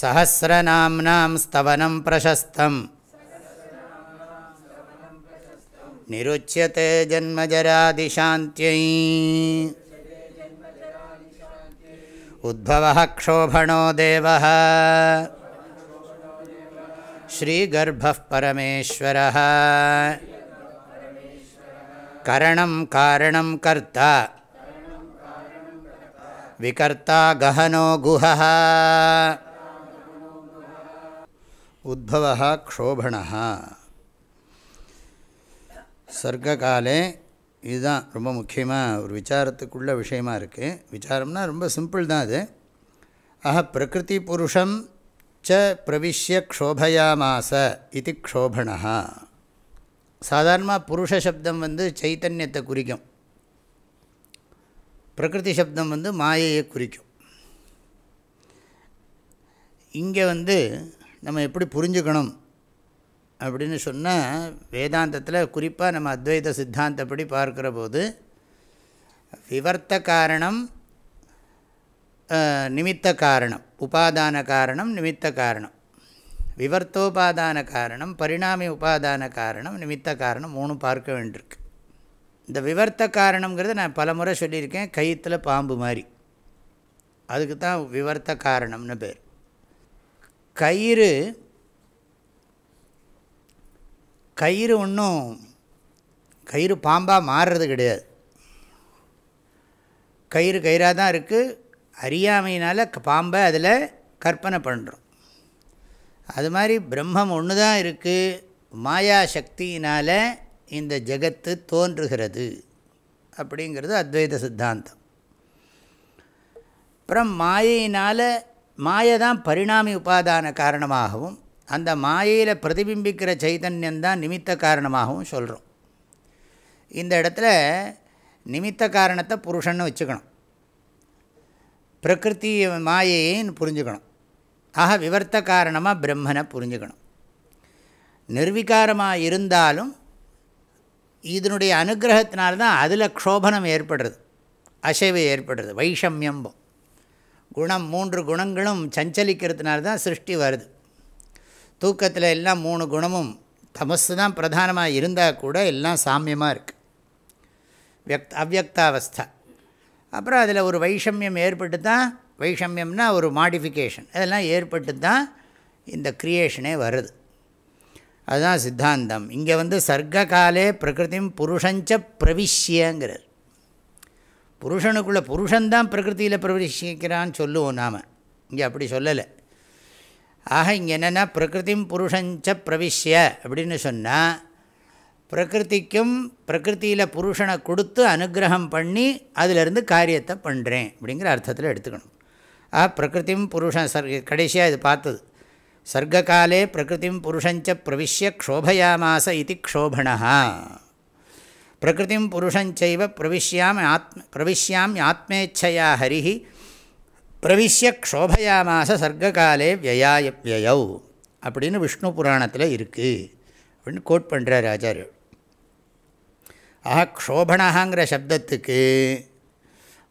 सहस्रनाम्नां स्तवनं प्रशस्तम् निरुच्यते जन्मजरादिशान्त्यै उद्भवः क्षोभणो देवः श्रीगर्भः परमेश्वरः करणं कारणं कर्ता विकर्ता गहनो गुहः உத்பவா க்ஷோபணா சர்க்ககாலே இதுதான் ரொம்ப முக்கியமாக ஒரு விசாரத்துக்குள்ள விஷயமாக இருக்குது விசாரம்னா ரொம்ப சிம்பிள் தான் அது. ஆஹ பிரகிருதி புருஷம் ச பிரவிஷ்ய க்ஷோபயாமாச இது க்ஷோபணா சாதாரணமாக புருஷ சப்தம் வந்து சைத்தன்யத்தை குறிக்கும். பிரகிருதி சப்தம் வந்து மாயையை குறிக்கும். இங்கே வந்து நம்ம எப்படி புரிஞ்சுக்கணும் அப்படின்னு சொன்னால் வேதாந்தத்தில் குறிப்பாக நம்ம அத்வைத சித்தாந்தப்படி பார்க்குற போது விவர்த்த காரணம் நிமித்த காரணம் உபாதான காரணம் நிமித்த காரணம். விவர்த்தோபாதான காரணம் பரிணாமி உபாதான காரணம் நிமித்த காரணம் மூணு பார்க்க வேண்டியிருக்கு. இந்த விவர்த்த காரணங்கிறத நான் பல முறை சொல்லியிருக்கேன் கயிற்றில் பாம்பு மாதிரி அதுக்கு தான் விவர்த்த காரணம்னு பேர். கயிறு கயிறு ஒன்றும் கயிறு பாம்பாக மாறுறது கிடையாது. கயிறு கயிறாக தான் இருக்குது அறியாமையினால் பாம்பை அதில் கற்பனை பண்ணுறோம். அது மாதிரி பிரம்மம் ஒன்று தான் இருக்குது மாயா சக்தியினால் இந்த ஜகத்து தோன்றுகிறது அப்படிங்கிறது அத்வைத சித்தாந்தம். அப்புறம் மாயையினால் மாயை தான் பரிணாமி உபாதான காரணமாகவும் அந்த மாயையில் பிரதிபிம்பிக்கிற சைதன்யந்தான் நிமித்த காரணமாகவும் சொல்கிறோம் இந்த இடத்துல நிமித்த காரணத்தை புருஷன்னு வச்சுக்கணும். பிரகிருதி மாயையின்னு புரிஞ்சுக்கணும். ஆக விவர்த்த காரணமாக பிரம்மனை புரிஞ்சுக்கணும். நிர்விகாரமாக இருந்தாலும் இதனுடைய அனுகிரகத்தினால்தான் அதில் க்ஷோபனம் ஏற்படுறது அசைவு ஏற்படுறது வைஷமியம்போம். குணம் மூன்று குணங்களும் சஞ்சலிக்கிறதுனால தான் சிருஷ்டி வருது. தூக்கத்தில் எல்லாம் மூணு குணமும் தமஸு தான் பிரதானமாக இருந்தால் கூட எல்லாம் சாமியமாக இருக்குது வியக் அவ்வக்தாவஸ்தா அப்புறம் அதில் ஒரு வைஷமியம் ஏற்பட்டு தான் வைஷமியம்னா ஒரு மாடிஃபிகேஷன் அதெல்லாம் ஏற்பட்டு தான் இந்த க்ரியேஷனே வருது. அதுதான் சித்தாந்தம். இங்கே வந்து சர்க்ககாலே பிரகிருதிம் புருஷஞ்ச பிரவிஷ்யங்கிறார் புருஷனுக்குள்ளே புருஷன்தான் பிரகிருத்தியில் பிரவேசிக்கிறான்னு சொல்லுவோம் நாம். இங்கே அப்படி சொல்லலை. ஆக இங்கே என்னென்னா பிரகிருதிம் புருஷஞ்ச பிரவிஷ்ய அப்படின்னு சொன்னால் பிரகிருதிக்கும் பிரகிருத்தியில் புருஷனை கொடுத்து அனுகிரகம் பண்ணி அதிலிருந்து காரியத்தை பண்ணுறேன் அப்படிங்கிற அர்த்தத்தில் எடுத்துக்கணும். ஆ பிரகிருதிம் புருஷன் சர் கடைசியாக இது பார்த்தது. சர்க்ககாலே பிரகிருதிம் புருஷஞ்ச பிரவிஷ்ய க்ஷோபயாமாச இது க்ஷோபணா பிரகிருதிம் புருஷஞ்சைவ பிரவிஷ்யாம் ஆத்ம பிரவிஷ்யாம் ஆத்மேச்சையா ஹரி பிரவிஷ்ய க்ஷோபயாமாச சர்க்ககாலே வியாய வியயௌ அப்படின்னு விஷ்ணு புராணத்தில் இருக்குது அப்படின்னு கோட் பண்ணுறார் ஆச்சாரியர். ஆஹா க்ஷோபணாங்கிற சப்தத்துக்கு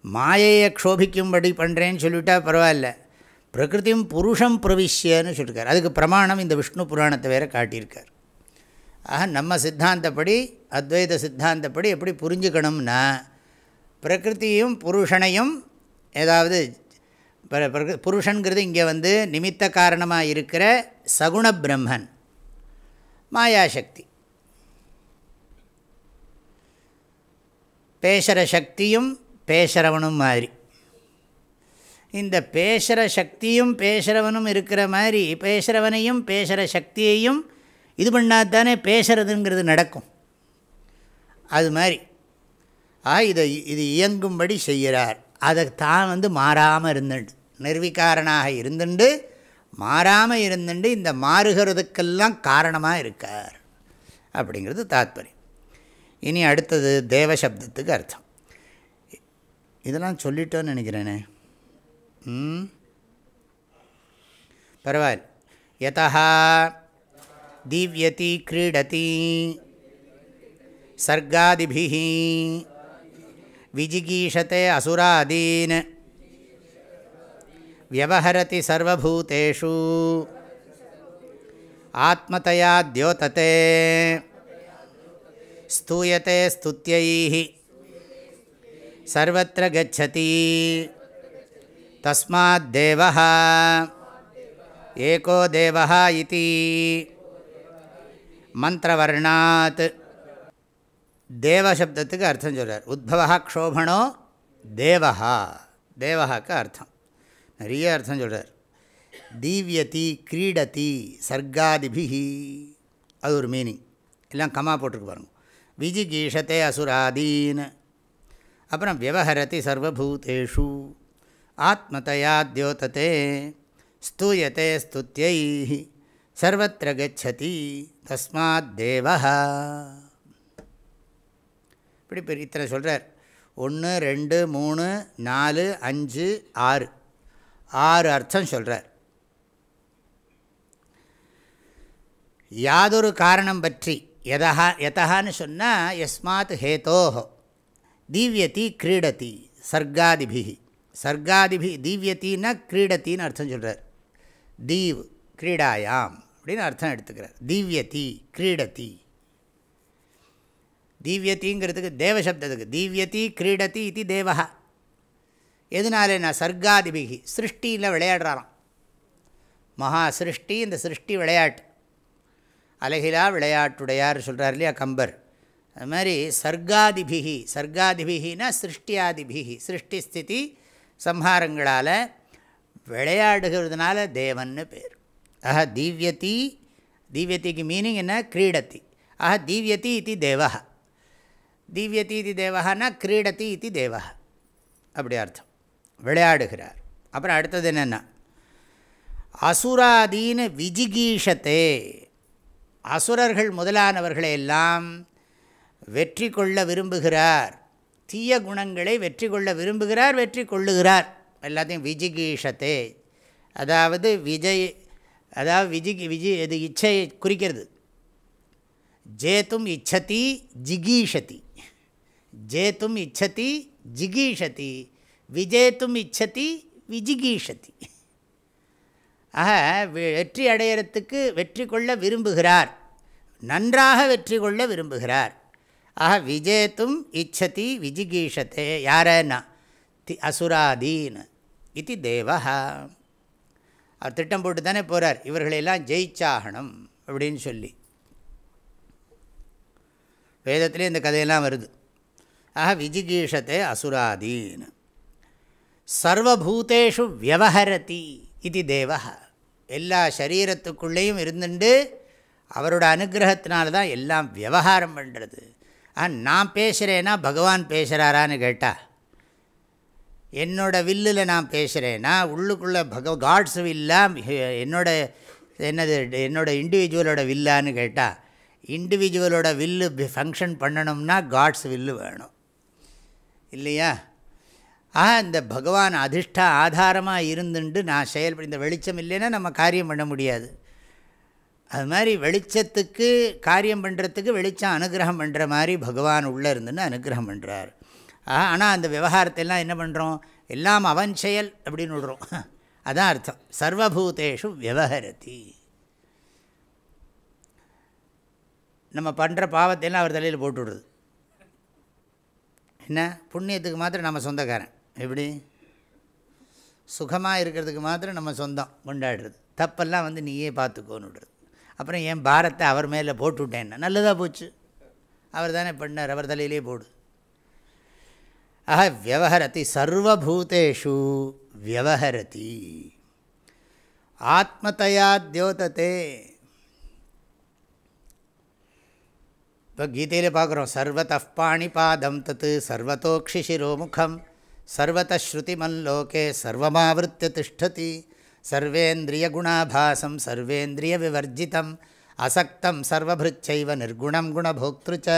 மாயையை க்ஷோபிக்கும்படி பண்ணுறேன்னு சொல்லிவிட்டா பரவாயில்ல. பிரகிருதியும் புருஷம் பிரவிஷ்யன்னு சொல்லியிருக்கார் அதுக்கு பிரமாணம் இந்த விஷ்ணு புராணத்தை வேறு காட்டியிருக்கார். ஆக நம்ம சித்தாந்தப்படி அத்வைத சித்தாந்தப்படி எப்படி புரிஞ்சுக்கணும்னா பிரகிருதியும் புருஷனையும் ஏதாவது புருஷன்கிறது இங்கே வந்து நிமித்த காரணமாக இருக்கிற சகுண பிரம்மன் மாயாசக்தி. பேசுகிற சக்தியும் பேசுகிறவனும் மாதிரி. இந்த பேசுகிற சக்தியும் பேசுகிறவனும் இருக்கிற மாதிரி பேசுகிறவனையும் பேசுகிற சக்தியையும் இது பண்ணால் தானே பேசுகிறதுங்கிறது நடக்கும். அது மாதிரி. ஆ இதை இது இயங்கும்படி செய்கிறார். அதை தான் வந்து மாறாமல் இருந்துண்டு. நிர்விகாரனாக இருந்துண்டு மாறாமல் இருந்துண்டு இந்த மாறுகிறதுக்கெல்லாம் காரணமாக இருக்கார். அப்படிங்கிறது தாத்பரியம். இனி அடுத்தது தேவசப்தத்துக்கு அர்த்தம். இதெல்லாம் சொல்லிட்டோன்னு நினைக்கிறேனே. பரவாயில்ல. யதா தீவியதி கிரீடதி. சர்காதிபிஹி. விஜிகீஷத்தை அசுராதீன். வியவஹரதி சர்வூத்தேஷு ஆத்மதையா தியோதத்தை ஸ்தூயத்தை ஸ்துத்தியை சர்வத்திர கச்சதி தஸ்மாத்தேவ ஏகோ தேவா இது மந்திரவர்ணாத் தேவசப்தத்துக்கு அர்த்தம் சொல்கிறார் உத்பவா க்ஷோபணோ தேவஹா. தேவஹாக்கு அர்த்தம். நிறைய அர்த்தம் சொல்கிறார் தீவியதி கிரீடதி சர்க்காதிபிஹி அது ஒரு மீனிங் எல்லாம் கமா போட்டிருக்கு பாருங்க. விஜிகீஷத்தை அசுராதீன். அப்புறம் வியவஹரதி சர்வபூதேஷு. ஆத்மதையா தியோதத்தே ஸ்தூயத்தை ஸ்துத்தியை சர்வத்திர கச்சதி. தஸ்மாத் தேவா இப்படி பெரிய இத்தனை சொல்கிறார் ஒன்று ரெண்டு மூணு நாலு அஞ்சு ஆறு. ஆறு அர்த்தம் சொல்கிறார் யாதொரு காரணம் பற்றி எதா எதான்னு சொன்னால் எஸ்மாத் ஹேதோஹோ. தீவ்யதி கிரீடதி சர்க்காதிபி சர்க்காதிபி தீவியத்தின்னா கிரீடத்தின்னு அர்த்தம் சொல்கிறார் தீவ் கிரீடாயாம் அப்படின்னு அர்த்தம் எடுத்துக்கிறார். தீவ்யதி கிரீடதி. தீவியத்திங்கிறதுக்கு தேவசப்தத்துக்கு தீவியத்தி கிரீடதி இது தேவகா எதனாலே நான் சர்க்காதிபிகி சிருஷ்டியில் விளையாடுறாராம். மகா சிருஷ்டி இந்த சிருஷ்டி விளையாட்டு. அலகிலா விளையாட்டுடையார் சொல்கிறார் இல்லையா கம்பர். அது மாதிரி சர்க்காதிபிகி சர்க்காதிபிகினா சிருஷ்டியாதிபிகி சிருஷ்டி ஸ்திதி சம்ஹாரங்களால் விளையாடுகிறதுனால தேவன்னு பேர். ஆஹா திவ்யதி தீவ்யத்திக்கு மீனிங் என்ன? கிரீடத்தி. ஆஹா திவ்யதி இது தேவகா தீவ்யதி இது தேவஹானா கிரீடதி இது தேவா அப்படி அர்த்தம். விளையாடுகிறார். அப்புறம் அடுத்தது என்னென்னா அசுராதீன விஜிகீஷத்தே அசுரர்கள் முதலானவர்களை எல்லாம் வெற்றி கொள்ள விரும்புகிறார். தீய குணங்களை வெற்றி கொள்ள விரும்புகிறார் வெற்றி கொள்ளுகிறார். எல்லாத்தையும் விஜிகீஷத்தே. அதாவது விஜய் அதாவது விஜி விஜி இது இச்சையை குறிக்கிறது. ஜேத்தும் இச்சதி ஜிகீஷதி. ஜேத்தும் இச்சதி ஜிகீஷதி விஜேத்தும் இச்சதி விஜிகீஷதி. ஆக வெற்றி அடையிறத்துக்கு வெற்றி கொள்ள விரும்புகிறார். நன்றாக வெற்றி கொள்ள விரும்புகிறார். ஆக விஜேத்தும் இச்சதி விஜிகீஷத்தே யாரன்னா? தி அசுராதீன் இது தேவா அவர் திட்டம் போட்டு தானே போகிறார் இவர்களெல்லாம் ஜெயிச்சாகணும் அப்படின்னு சொல்லி. வேதத்திலே இந்த கதையெல்லாம் வருது. ஆக விஜிகீஷத்தை அசுராதீன் சர்வபூதேஷு வியவஹரதி இது தேவா எல்லா சரீரத்துக்குள்ளேயும் இருந்துட்டு அவரோட அனுகிரகத்தினால தான் எல்லாம் விவகாரம் பண்ணுறது ஆ நான் பேசுகிறேன்னா பகவான் பேசுகிறாரான்னு கேட்டா என்னோடய வில்லில் நான் பேசுகிறேன்னா உள்ளுக்குள்ளே பக காட்ஸ் வில்லா என்னோட என்னது என்னோட இண்டிவிஜுவலோட வில்லான்னு கேட்டால் இண்டிவிஜுவலோட வில்லு ஃபங்க்ஷன் பண்ணணும்னா காட்ஸ் வில்லு வேணும். இல்லையா? ஆக இந்த பகவான் அதிர்ஷ்டா ஆதாரமாக இருந்துட்டு நான் செயல்பட இந்த வெளிச்சம் இல்லைன்னா நம்ம காரியம் பண்ண முடியாது. அது மாதிரி வெளிச்சத்துக்கு காரியம் பண்ணுறதுக்கு வெளிச்சம் அனுகிரகம் பண்ணுற மாதிரி பகவான் உள்ளே இருந்துன்னு அனுகிரகம் பண்ணுறார் ஆனால் அந்த விவகாரத்தெல்லாம் என்ன பண்ணுறோம் எல்லாம் அவன் செயல் அப்படின்னு விடுறோம் அதான் அர்த்தம். சர்வபூதேஷு விவகரதி நம்ம பண்ணுற பாவத்தையெல்லாம் அவர் தலையில் போட்டு விடுறது என்ன? புண்ணியத்துக்கு மாத்திரம் நம்ம சொந்தக்காரன். எப்படி? சுகமாக இருக்கிறதுக்கு மாத்திரம் நம்ம சொந்தம் கொண்டாடுறது. தப்பெல்லாம் வந்து நீயே பார்த்துக்கோன்னு விடுறது. அப்புறம் என் பாரத்தை அவர் மேலே போட்டு விட்டேன்னா நல்லதாக போச்சு. அவர் தானே பண்ணார் அவர் தலையிலே போடு. ஆஹ வியவஹரதி சர்வபூதேஷு வியவஹரதி ஆத்மதையா தியோதத்தே இப்போ கீதையில் பார்க்குறோம். சர்வத பாணிபாதம் தத்து சர்வத்தோக்ஷி சர்வத்தோக்ஷிசிரோமுகம் சர்வதஸ்ருதிமல்லோகே சர்வமாவிருத்திய திஷ்டதி. சர்வேந்திரிய குணாபாசம் சர்வேந்திரிய விவர்ஜிதம் அசக்தம் சர்வபிருச்சைவ நிர்குணம் குணபோக்திருச்ச.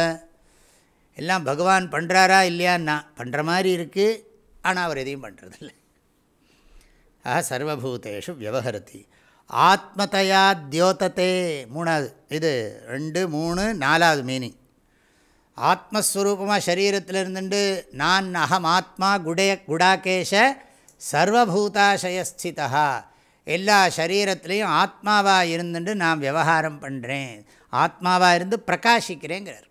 எல்லாம் பகவான் பண்ணுறாரா இல்லையான்னா பண்ணுற மாதிரி இருக்குது ஆனால் அவர் எதையும் பண்ணுறதில்லை ஆஹா சர்வபூதேஷு வியவஹரதி. ஆத்மதையா தியோதத்தே மூணாவது. இது ரெண்டு மூணு நாலாவது மீனிங் ஆத்மஸ்வரூபமாக சரீரத்தில் இருந்துட்டு நான் அகம் ஆத்மா குடே குடாகேஷ சர்வபூதாசயஸ்திதா எல்லா சரீரத்துலேயும் ஆத்மாவாக இருந்துட்டு நான் விவகாரம் பண்ணுறேன் ஆத்மாவாக இருந்து பிரகாசிக்கிறேங்கிறார்.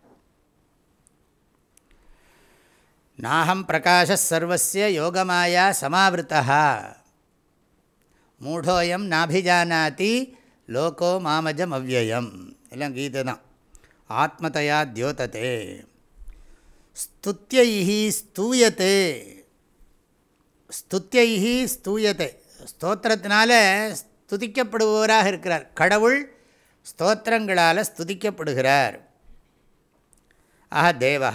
நாகம் பிரகாஷ சர்வசிய யோகமாயா சமாவிருத்தா மூடோயம் நாபிஜானாதி லோகோ மாமஜம் அவ்வயம் எல்லாம் கீதை தான் ஆத்மதையா தியோதத்தே ஸ்துத்தியை ஸ்தூயத்தே ஸ்துத்தியை ஸ்தூயத்தை ஸ்தோத்திரத்தினால ஸ்துதிக்கப்படுபவராக இருக்கிறார். கடவுள் ஸ்தோத்திரங்களால் ஸ்துதிக்கப்படுகிறார். ஆஹா தேவா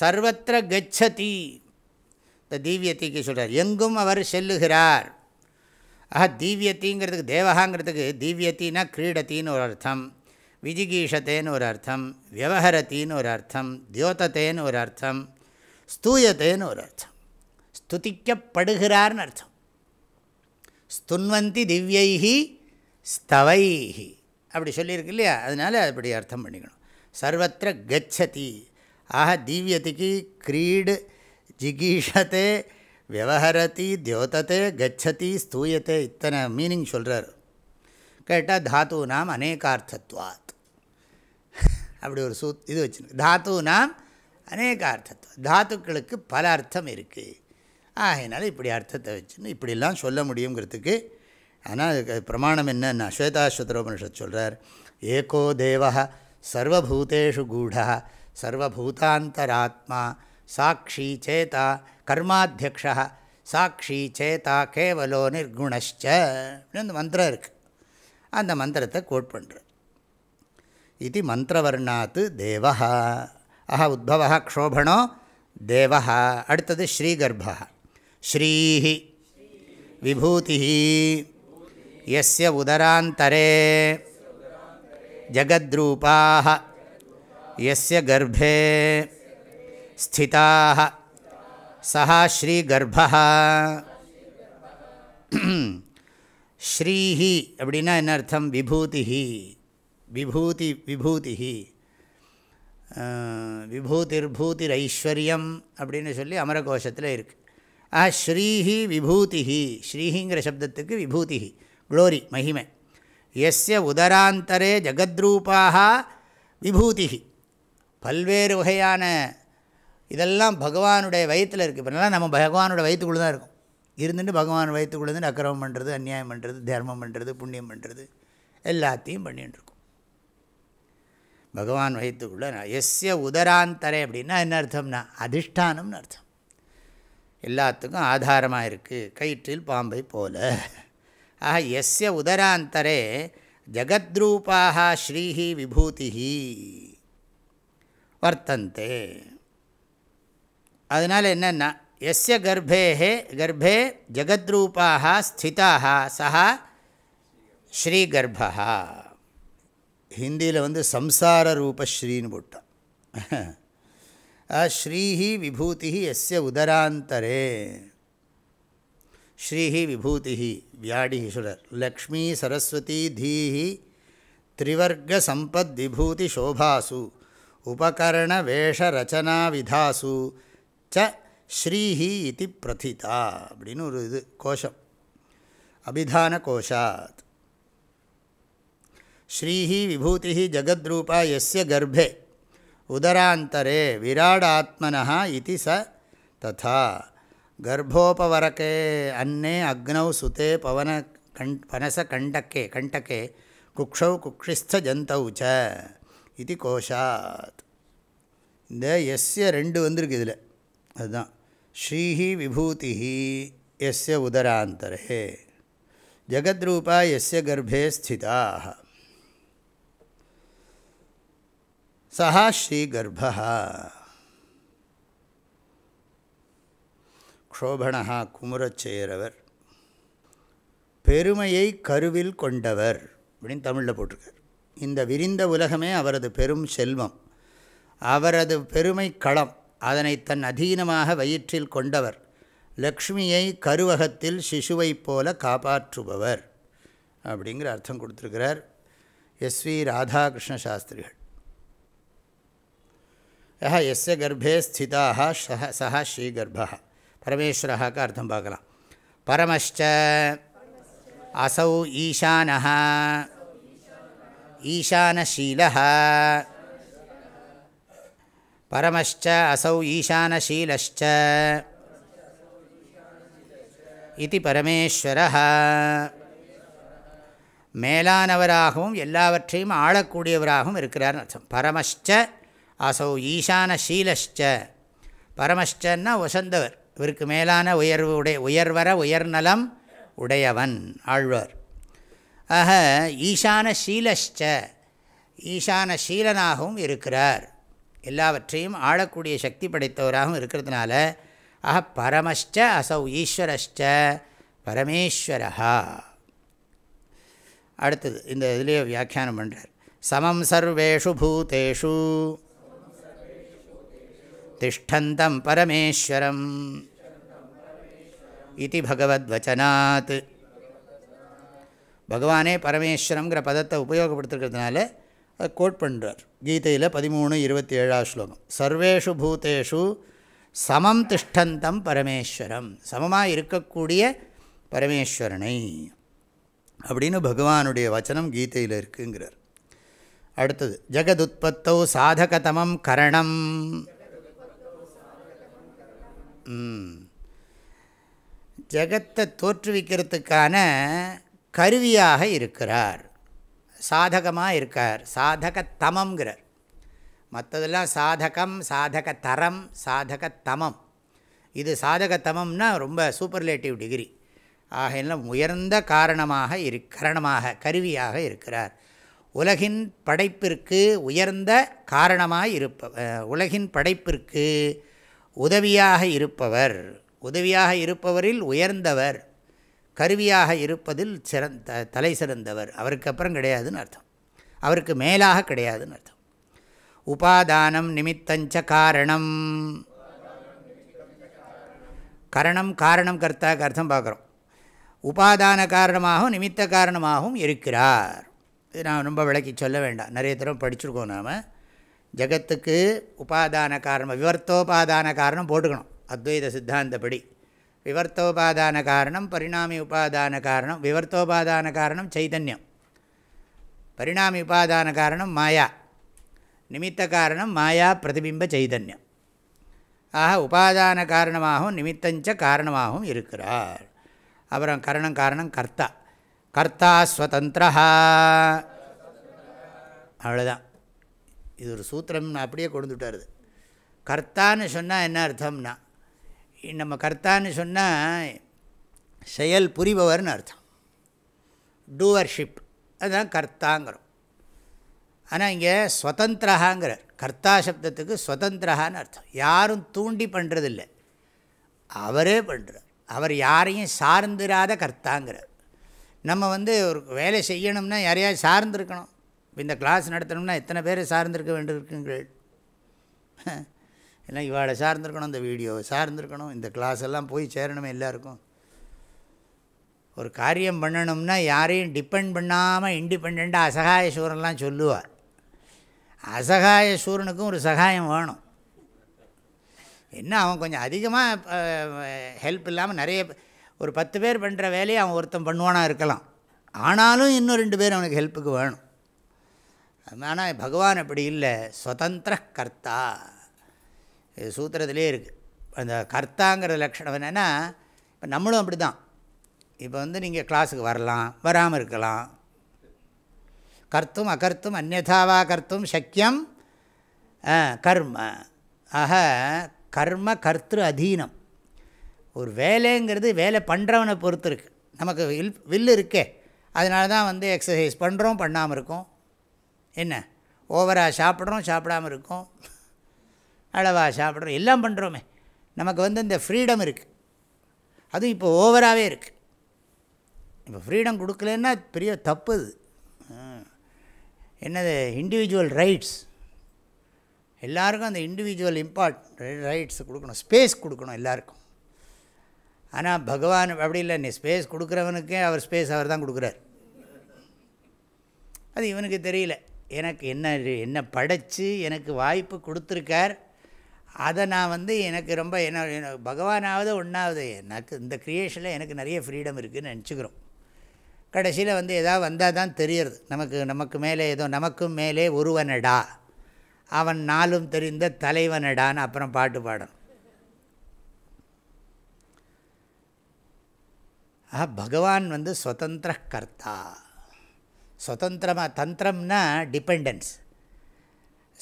சர்வத்திர கச்சதி. இந்த தீவியத்திக்கு சொல்கிறார் எங்கும் அவர் செல்லுகிறார். ஆஹா தீவியத்திங்கிறதுக்கு தேவகாங்கிறதுக்கு தீவியத்தின்னா கிரீடத்தின்னு ஒரு அர்த்தம் விஜிகீஷத்தேன்னு ஒரு அர்த்தம் வியவஹரத்தின்னு ஒரு அர்த்தம் தியோதத்தேன்னு ஒரு அர்த்தம் ஸ்தூயத்தேன்னு ஒரு அர்த்தம். ஸ்துதிக்கப்படுகிறார்னு அர்த்தம். ஸ்துன்வந்தி திவ்யைஹி ஸ்தவைஹி. அப்படி சொல்லியிருக்கு இல்லையா? அதனால் அப்படி அர்த்தம் பண்ணிக்கணும். சர்வத்திர கச்சதி. ஆக தீவியத்துக்கு கிரீடு ஜிகீஷத்தை விவஹரதி தியோதத்தை கச்சதி ஸ்தூயத்தை இத்தனை மீனிங் சொல்கிறார் கேட்டால் தாத்தூனாம் அநேகார்த்தத்வாத் அப்படி ஒரு சூ இது வச்சுருக்கு தாத்தூனாம் அநேகார்த்தத்துவம் தாத்துக்களுக்கு பல அர்த்தம் இருக்குது ஆகையினால இப்படி அர்த்தத்தை வச்சுன்னு இப்படிலாம் சொல்ல முடியுங்கிறதுக்கு ஆனால் அதுக்கு பிரமாணம் என்னன்னா ஸ்வேதாஸ்வத்திரோபனிஷத் சொல்கிறார் ஏகோ தேவ சர்வபூதேஷு கூட சர்வபூதாந்தராத்மா சாட்சி சேதா கர்மாத்தியக்ஷா சாட்சி சேதா கேவலோ நிர்குணஷ்ச இந்த மந்திரம் இருக்குது அந்த மந்திரத்தை கோட் பண்ணுற இது மந்திரவர்ணாத்து தேவா அஹ உத்பவா க்ஷோபணோ தேவா அடுத்தது ஸ்ரீகர்பா ஸ்ரீஹி. விபூதி எஸ்ய உதராந்தரே. ஜகத்ரூபாக எஸ்ய கர்ப்பே ஸ்திதாக சா ஸ்ரீகர்பா ஸ்ரீஹி அப்படின்னா என்ன அர்த்தம் விபூதிஹி விபூதி விபூதிஹி விபூதிர்பூதிரைஸ்வர்யம் அப்படின்னு சொல்லி அமரகோஷத்தில் இருக்குது ஆ ஸ்ரீஹி விபூதிஹி ஸ்ரீஹிங்கிற சப்தத்துக்கு விபூதிஹி க்ளோரி மகிமை எஸ்ய உதராந்தரே ஜகத்ரூபாக விபூதிஹி பல்வேறு வகையான இதெல்லாம் பகவானுடைய வயிற்றில் இருக்குது இப்போலாம் நம்ம பகவானோட வயிற்றுக்குள்ளே தான் இருக்கும். இருந்துட்டு பகவான் வயிற்றுக்குள்ளே இருந்து அக்கிரமம் பண்ணுறது அந்நியாயம் பண்ணுறது தர்மம் பண்ணுறது புண்ணியம் பண்ணுறது எல்லாத்தையும் பண்ணிகிட்டு இருக்கும். பகவான் வயிற்றுக்குள்ளே எஸ்ய உதராந்தரே அப்படின்னா என்ன அர்த்தம்னா அதிஷ்டானம்னு அர்த்தம். எல்லாத்துக்கும் ஆதாரமாக இருக்குது கயிற்றில் பாம்பை போல. ஆக எஸ்ய உதராந்தரே ஜகத்ரூபாக ஸ்ரீஹி விபூதி வர்த்தந்தே. அதனால் என்னென்னா எஸ்ய கர்ப்பே கர்ப்பே ஜகத்ரூபாக ஸ்திதாக சா ஸ்ரீகர்பா ஹிந்தியில் வந்து சம்சார ரூப ஸ்ரீன்னு போட்டான் ஸ்ரீஹி விபூதி எஸ்ய உதராந்தரே. ஸ்ரீஹி விபூதி வியாடி சுரர் லக்ஷ்மீ சரஸ்வதி தீஹி திரிவர்க சம்பத் விபூதி சோபாசு உபகரண வேஷரச்சனா விதாசு ச ஸ்ரீஹி இது பிரதிதா அப்படின்னு ஒரு இது கோஷம். அபிதான கோஷாத். ஸ்ரீஹி விபூதி ஜகத்ரூபா எஸ்ய கர்ப்பே. உதராந்தரே விராடாத்மனா இது ச ததா. கர்ப்போபவரக்கே அன்னே அக்னௌ சுதே பவன கண் பனச கண்டக்கே கண்டக்கே குக்ஷௌ குக்ஷிஸ்த ஜந்தௌ ச. இது கோஷாத். இந்த எஸ்ய ரெண்டு வந்திருக்கு இதில். அதுதான் ஸ்ரீஹி விபூதி எஸ்ய உதராந்தரே. ஜகத்ரூபா எஸ்ய கர்ப்பே ஸ்திதாக சஹா ஸ்ரீகர்பா க்ஷோபணா குமுரச்சேரவர் பெருமையை கருவில் கொண்டவர் அப்படின்னு தமிழில் போட்டிருக்கார். இந்த விரிந்த உலகமே அவரது பெரும் செல்வம். அவரது பெருமை களம். அதனை தன் அதீனமாக வயிற்றில் கொண்டவர். லக்ஷ்மியை கருவகத்தில் சிசுவைப் போல காப்பாற்றுபவர். அப்படிங்கிற அர்த்தம் கொடுத்துருக்கிறார் எஸ் வி ராதாகிருஷ்ண சாஸ்திரிகள். யா எஸ்ய கர்ப்பே ஸ்திதாக சஹ சஹ ஸ்ரீகர்ப்பா பரமேஸ்வரஹாக்கு அர்த்தம் பார்க்கலாம். பரமஷ்ட அசௌ ஈசான ஈசானசீலா பரமச்ச அசௌ ஈசானசீலச்ச இது பரமேஸ்வர மேலானவராகவும் எல்லாவற்றையும் ஆளக்கூடியவராகவும் இருக்கிறார்னு அர்த்தம். பரமச்ச அசௌ ஈசானசீலச்ச பரமச்சன்னா வசந்தவர். இவருக்கு மேலான உயர்வு உடைய உயர்வர உயர்நலம் உடையவன் ஆழ்வர். ஆக ஈசான சீலஷ்ட ஈசான சீலனாகவும் இருக்கிறார். எல்லாவற்றையும் ஆளக்கூடிய சக்தி படைத்தவராகவும் இருக்கிறதுனால ஆக பரமஷ்ட அசௌ ஈஸ்வரஷ்ட பரமேஸ்வரா அடுத்தது இந்த இதுலேயே வியாக்கியானம் பண்ணுறார் சமம் சர்வேஷு பூதேஷு. திஷ்டந்தம் பரமேஸ்வரம். இது பகவத்வச்சனாத். பகவானே பரமேஸ்வரங்கிற பதத்தை உபயோகப்படுத்திருக்கிறதுனால அதை கோட் பண்ணுறார் கீதையில் பதிமூணு இருபத்தி ஏழாவது ஸ்லோகம். சர்வேஷு பூதேஷு சமம் திஷ்டந்தம் பரமேஸ்வரம். சமமாக இருக்கக்கூடிய பரமேஸ்வரனை அப்படின்னு பகவானுடைய வச்சனம் கீதையில் இருக்குங்கிறார். அடுத்தது ஜெகதுத்பத்தௌ சாதகதமம் கரணம். ஜகத்தை தோற்றுவிக்கிறதுக்கான கருவியாக இருக்கிறார். சாதகமாக இருக்கார். சாதகத்தமங்கிறார் மற்றதெல்லாம் சாதகம் சாதக தரம் சாதக தமம் இது சாதகத்தமம்னா ரொம்ப சூப்பர்லேட்டிவ் டிகிரி ஆகையெல்லாம் உயர்ந்த காரணமாக இரு கரணமாக கருவியாக இருக்கிறார். உலகின் படைப்பிற்கு உயர்ந்த காரணமாக இருப்ப உலகின் படைப்பிற்கு உதவியாக இருப்பவர். உதவியாக இருப்பவரில் உயர்ந்தவர். கருவியாக இருப்பதில் சிறந்த தலை சிறந்தவர் அவருக்கு அப்புறம் கிடையாதுன்னு அர்த்தம். அவருக்கு மேலாக கிடையாதுன்னு அர்த்தம். உபாதானம் நிமித்தஞ்ச காரணம். கரணம் காரணம் கர்த்தாக்கு அர்த்தம் பார்க்குறோம். உபாதான காரணமாகவும் நிமித்த காரணமாகவும் இருக்கிறார். இது நான் ரொம்ப விளக்கி சொல்ல வேண்டாம். நிறைய தடவை படிச்சிருக்கோம் நாம். ஜகத்துக்கு உபாதான காரணம் விவர்த்தோபாதான காரணம் போட்டுக்கணும். அத்வைத சித்தாந்தப்படி. விவர்த்தோபாதான காரணம் பரிணாமி உபாதான காரணம் விவர்த்தோபாதான காரணம் சைதன்யம். பரிணாமி உபாதான காரணம் மாயா. நிமித்த காரணம் மாயா பிரதிபிம்ப சைதன்யம். ஆக உபாதான காரணமாகவும் நிமித்தஞ்ச காரணமாகவும் இருக்கிறார். அப்புறம் கரணம் காரணம் கர்த்தா. கர்த்தா ஸ்வதந்திரா அவ்வளோதான் இது ஒரு சூத்திரம் அப்படியே கொண்டுட்டார் கர்த்தான்னு சொன்னால் என்ன அர்த்தம்னா நம்ம கர்த்தான்னு சொன்னால் செயல் புரிபவர்னு அர்த்தம். டூவர்ஷிப் அதுதான் கர்த்தாங்கிறோம். ஆனால் இங்கே ஸ்வதந்திரஹாங்கிறார். கர்த்தா சப்தத்துக்கு ஸ்வதந்திரஹான்னு அர்த்தம். யாரும் தூண்டி பண்ணுறதில்லை அவரே பண்ணுறார் அவர் யாரையும் சார்ந்திராத கர்த்தாங்கிறார். நம்ம வந்து ஒரு வேலை செய்யணும்னா யாரையாவது சார்ந்திருக்கணும். இந்த கிளாஸ் நடத்தணும்னா எத்தனை பேரை சார்ந்திருக்க வேண்டியிருக்குங்கள்? எல்லாம் இவாளை சார்ந்திருக்கணும் இந்த வீடியோவை சார்ந்திருக்கணும் இந்த கிளாஸ் எல்லாம் போய் சேரணுமே எல்லாருக்கும். ஒரு காரியம் பண்ணணும்னா யாரையும் டிபெண்ட் பண்ணாமல் இண்டிபெண்ட்டாக அசகாய சூரன்லாம் சொல்லுவார். அசகாய சூரனுக்கும் ஒரு சகாயம் வேணும். என்ன அவன் கொஞ்சம் அதிகமாக ஹெல்ப் இல்லாமல் நிறைய ஒரு பத்து பேர் பண்ணுற வேலையை அவன் ஒருத்தன் பண்ணுவானா இருக்கலாம். ஆனாலும் இன்னும் ரெண்டு பேர் அவனுக்கு ஹெல்ப்புக்கு வேணும். ஆனால் பகவான் அப்படி இல்லை. சுதந்திர கர்த்தா. இது சூத்திரத்திலே இருக்குது அந்த கர்த்தாங்கிற லட்சணம் என்னென்னா இப்போ நம்மளும் அப்படி தான் இப்போ வந்து நீங்கள் கிளாஸுக்கு வரலாம் வராமல் இருக்கலாம். கர்த்தும் அகர்த்தும் அந்நதாவா கர்த்தும் சக்கியம் கர்ம. ஆக கர்ம கர்த்திரு அதீனம். ஒரு வேலைங்கிறது வேலை பண்ணுறவனை பொறுத்து இருக்குது நமக்கு வில் வில்லு இருக்கே. அதனால தான் வந்து எக்ஸசைஸ் பண்ணுறோம் பண்ணாமல் இருக்கோம். என்ன? ஓவராக சாப்பிட்றோம் சாப்பிடாமல் இருக்கோம். அளவாக சாப்பிட்றோம். எல்லாம் பண்ணுறோமே நமக்கு வந்து இந்த ஃப்ரீடம் இருக்குது அதுவும் இப்போ ஓவராகவே இருக்குது இப்போ ஃப்ரீடம் கொடுக்கலன்னா பெரிய தப்பு அது. என்னது? இண்டிவிஜுவல் ரைட்ஸ் எல்லாருக்கும் அந்த இண்டிவிஜுவல் இம்பார்ட் ரைட்ஸ் கொடுக்கணும். ஸ்பேஸ் கொடுக்கணும் எல்லாருக்கும். ஆனால் பகவான் அப்படி இல்லை. நீ ஸ்பேஸ் கொடுக்குறவனுக்கே அவர் ஸ்பேஸ் அவர் தான் கொடுக்குறார். அது இவனுக்கு தெரியல. எனக்கு என்ன என்ன படைத்து எனக்கு வாய்ப்பு கொடுத்துருக்கார். அதை நான் வந்து எனக்கு ரொம்ப என்ன பகவானாவது ஒன்றாவது எனக்கு இந்த க்ரியேஷனில் எனக்கு நிறைய ஃப்ரீடம் இருக்குதுன்னு நினச்சிக்கிறோம். கடைசியில் வந்து எதாவது வந்தால் தான் தெரியறது. நமக்கு நமக்கு மேலே ஏதோ நமக்கும் மேலே ஒருவனடா. அவன் நாளும் தெரிந்த தலைவனடான்னு அப்புறம் பாட்டு பாடணும். ஆ பகவான் வந்து சுதந்திர கர்த்தா. சுதந்திரமாக தந்திரம்னா டிபெண்டன்ஸ்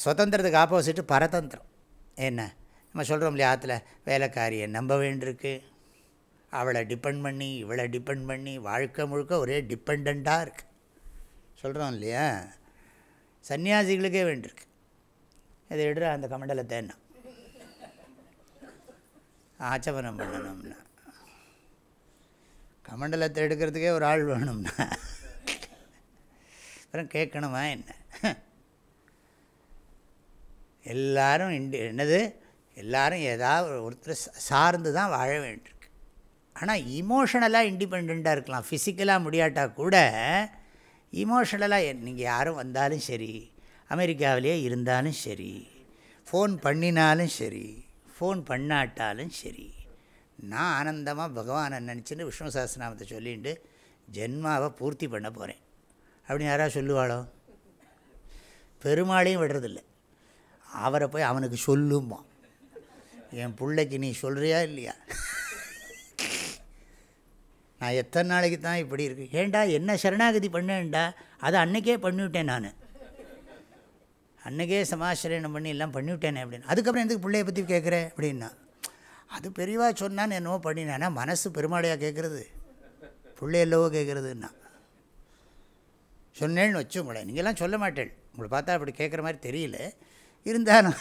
சுதந்திரத்துக்கு ஆப்போசிட்டு பரதந்திரம். என்ன? நம்ம சொல்கிறோம் இல்லையா ஆற்றுல வேலைக்காரியை நம்ப வேண்டியிருக்கு. அவளை டிபெண்ட் பண்ணி இவளை டிபெண்ட் பண்ணி வாழ்க்கை முழுக்க ஒரே டிபெண்ட்டாக இருக்குது சொல்கிறோம் இல்லையா? சன்னியாசிகளுக்கே வேண்டியிருக்கு. இதை எடுற அந்த கமண்டலத்தை என்ன ஆச்சபனம் பண்ணணும்னா. கமண்டலத்தை எடுக்கிறதுக்கே ஒரு ஆள் வேணும்னா. அப்புறம் கேட்கணுமா என்ன? எல்லாரும் இண்டி என்னது? எல்லோரும் ஏதாவது ஒருத்தர் சார்ந்து தான் வாழ வேண்டியிருக்கு. ஆனால் இமோஷனலாக இண்டிபெண்ட்டாக இருக்கலாம். ஃபிசிக்கலாக முடியாட்டால் கூட இமோஷனலாக நீங்கள் யாரும் வந்தாலும் சரி அமெரிக்காவிலேயே இருந்தாலும் சரி ஃபோன் பண்ணினாலும் சரி ஃபோன் பண்ணாட்டாலும் சரி நான் ஆனந்தமாக பகவானை நினச்சிட்டு விஷ்ணு சாஸ்திரநாமத்தை சொல்லிட்டு ஜென்மாவை பூர்த்தி பண்ண போகிறேன் அப்படின்னு யாராவது சொல்லுவாளோ? பெருமாளையும் விடுறதில்ல. அவரை போய் அவனுக்கு சொல்லுமா. என் பிள்ளைக்கு நீ சொல்கிறியா இல்லையா? நான் எத்தனை நாளைக்கு தான் இப்படி இருக்கு? ஏண்டா என்ன சரணாகதி பண்ணேன்டா? அதை அன்றைக்கே பண்ணிவிட்டேன் நான். அன்னைக்கே சமாசரணம் பண்ணி எல்லாம் பண்ணிவிட்டேனே அப்படின்னு. அதுக்கப்புறம் எதுக்கு பிள்ளைய பற்றி கேட்குறேன் அப்படின்னா அது பெரியவா சொன்னான்னு என்னவோ பண்ணினேன்னா மனசு பெருமாளையாக கேட்குறது? பிள்ளை எல்லவோ கேட்குறதுன்னா. சொன்னேன்னு வச்சு உங்களை நீங்கள்லாம் சொல்ல மாட்டேன். உங்களை பார்த்தா அப்படி கேட்குற மாதிரி தெரியல. இருந்தாலும்.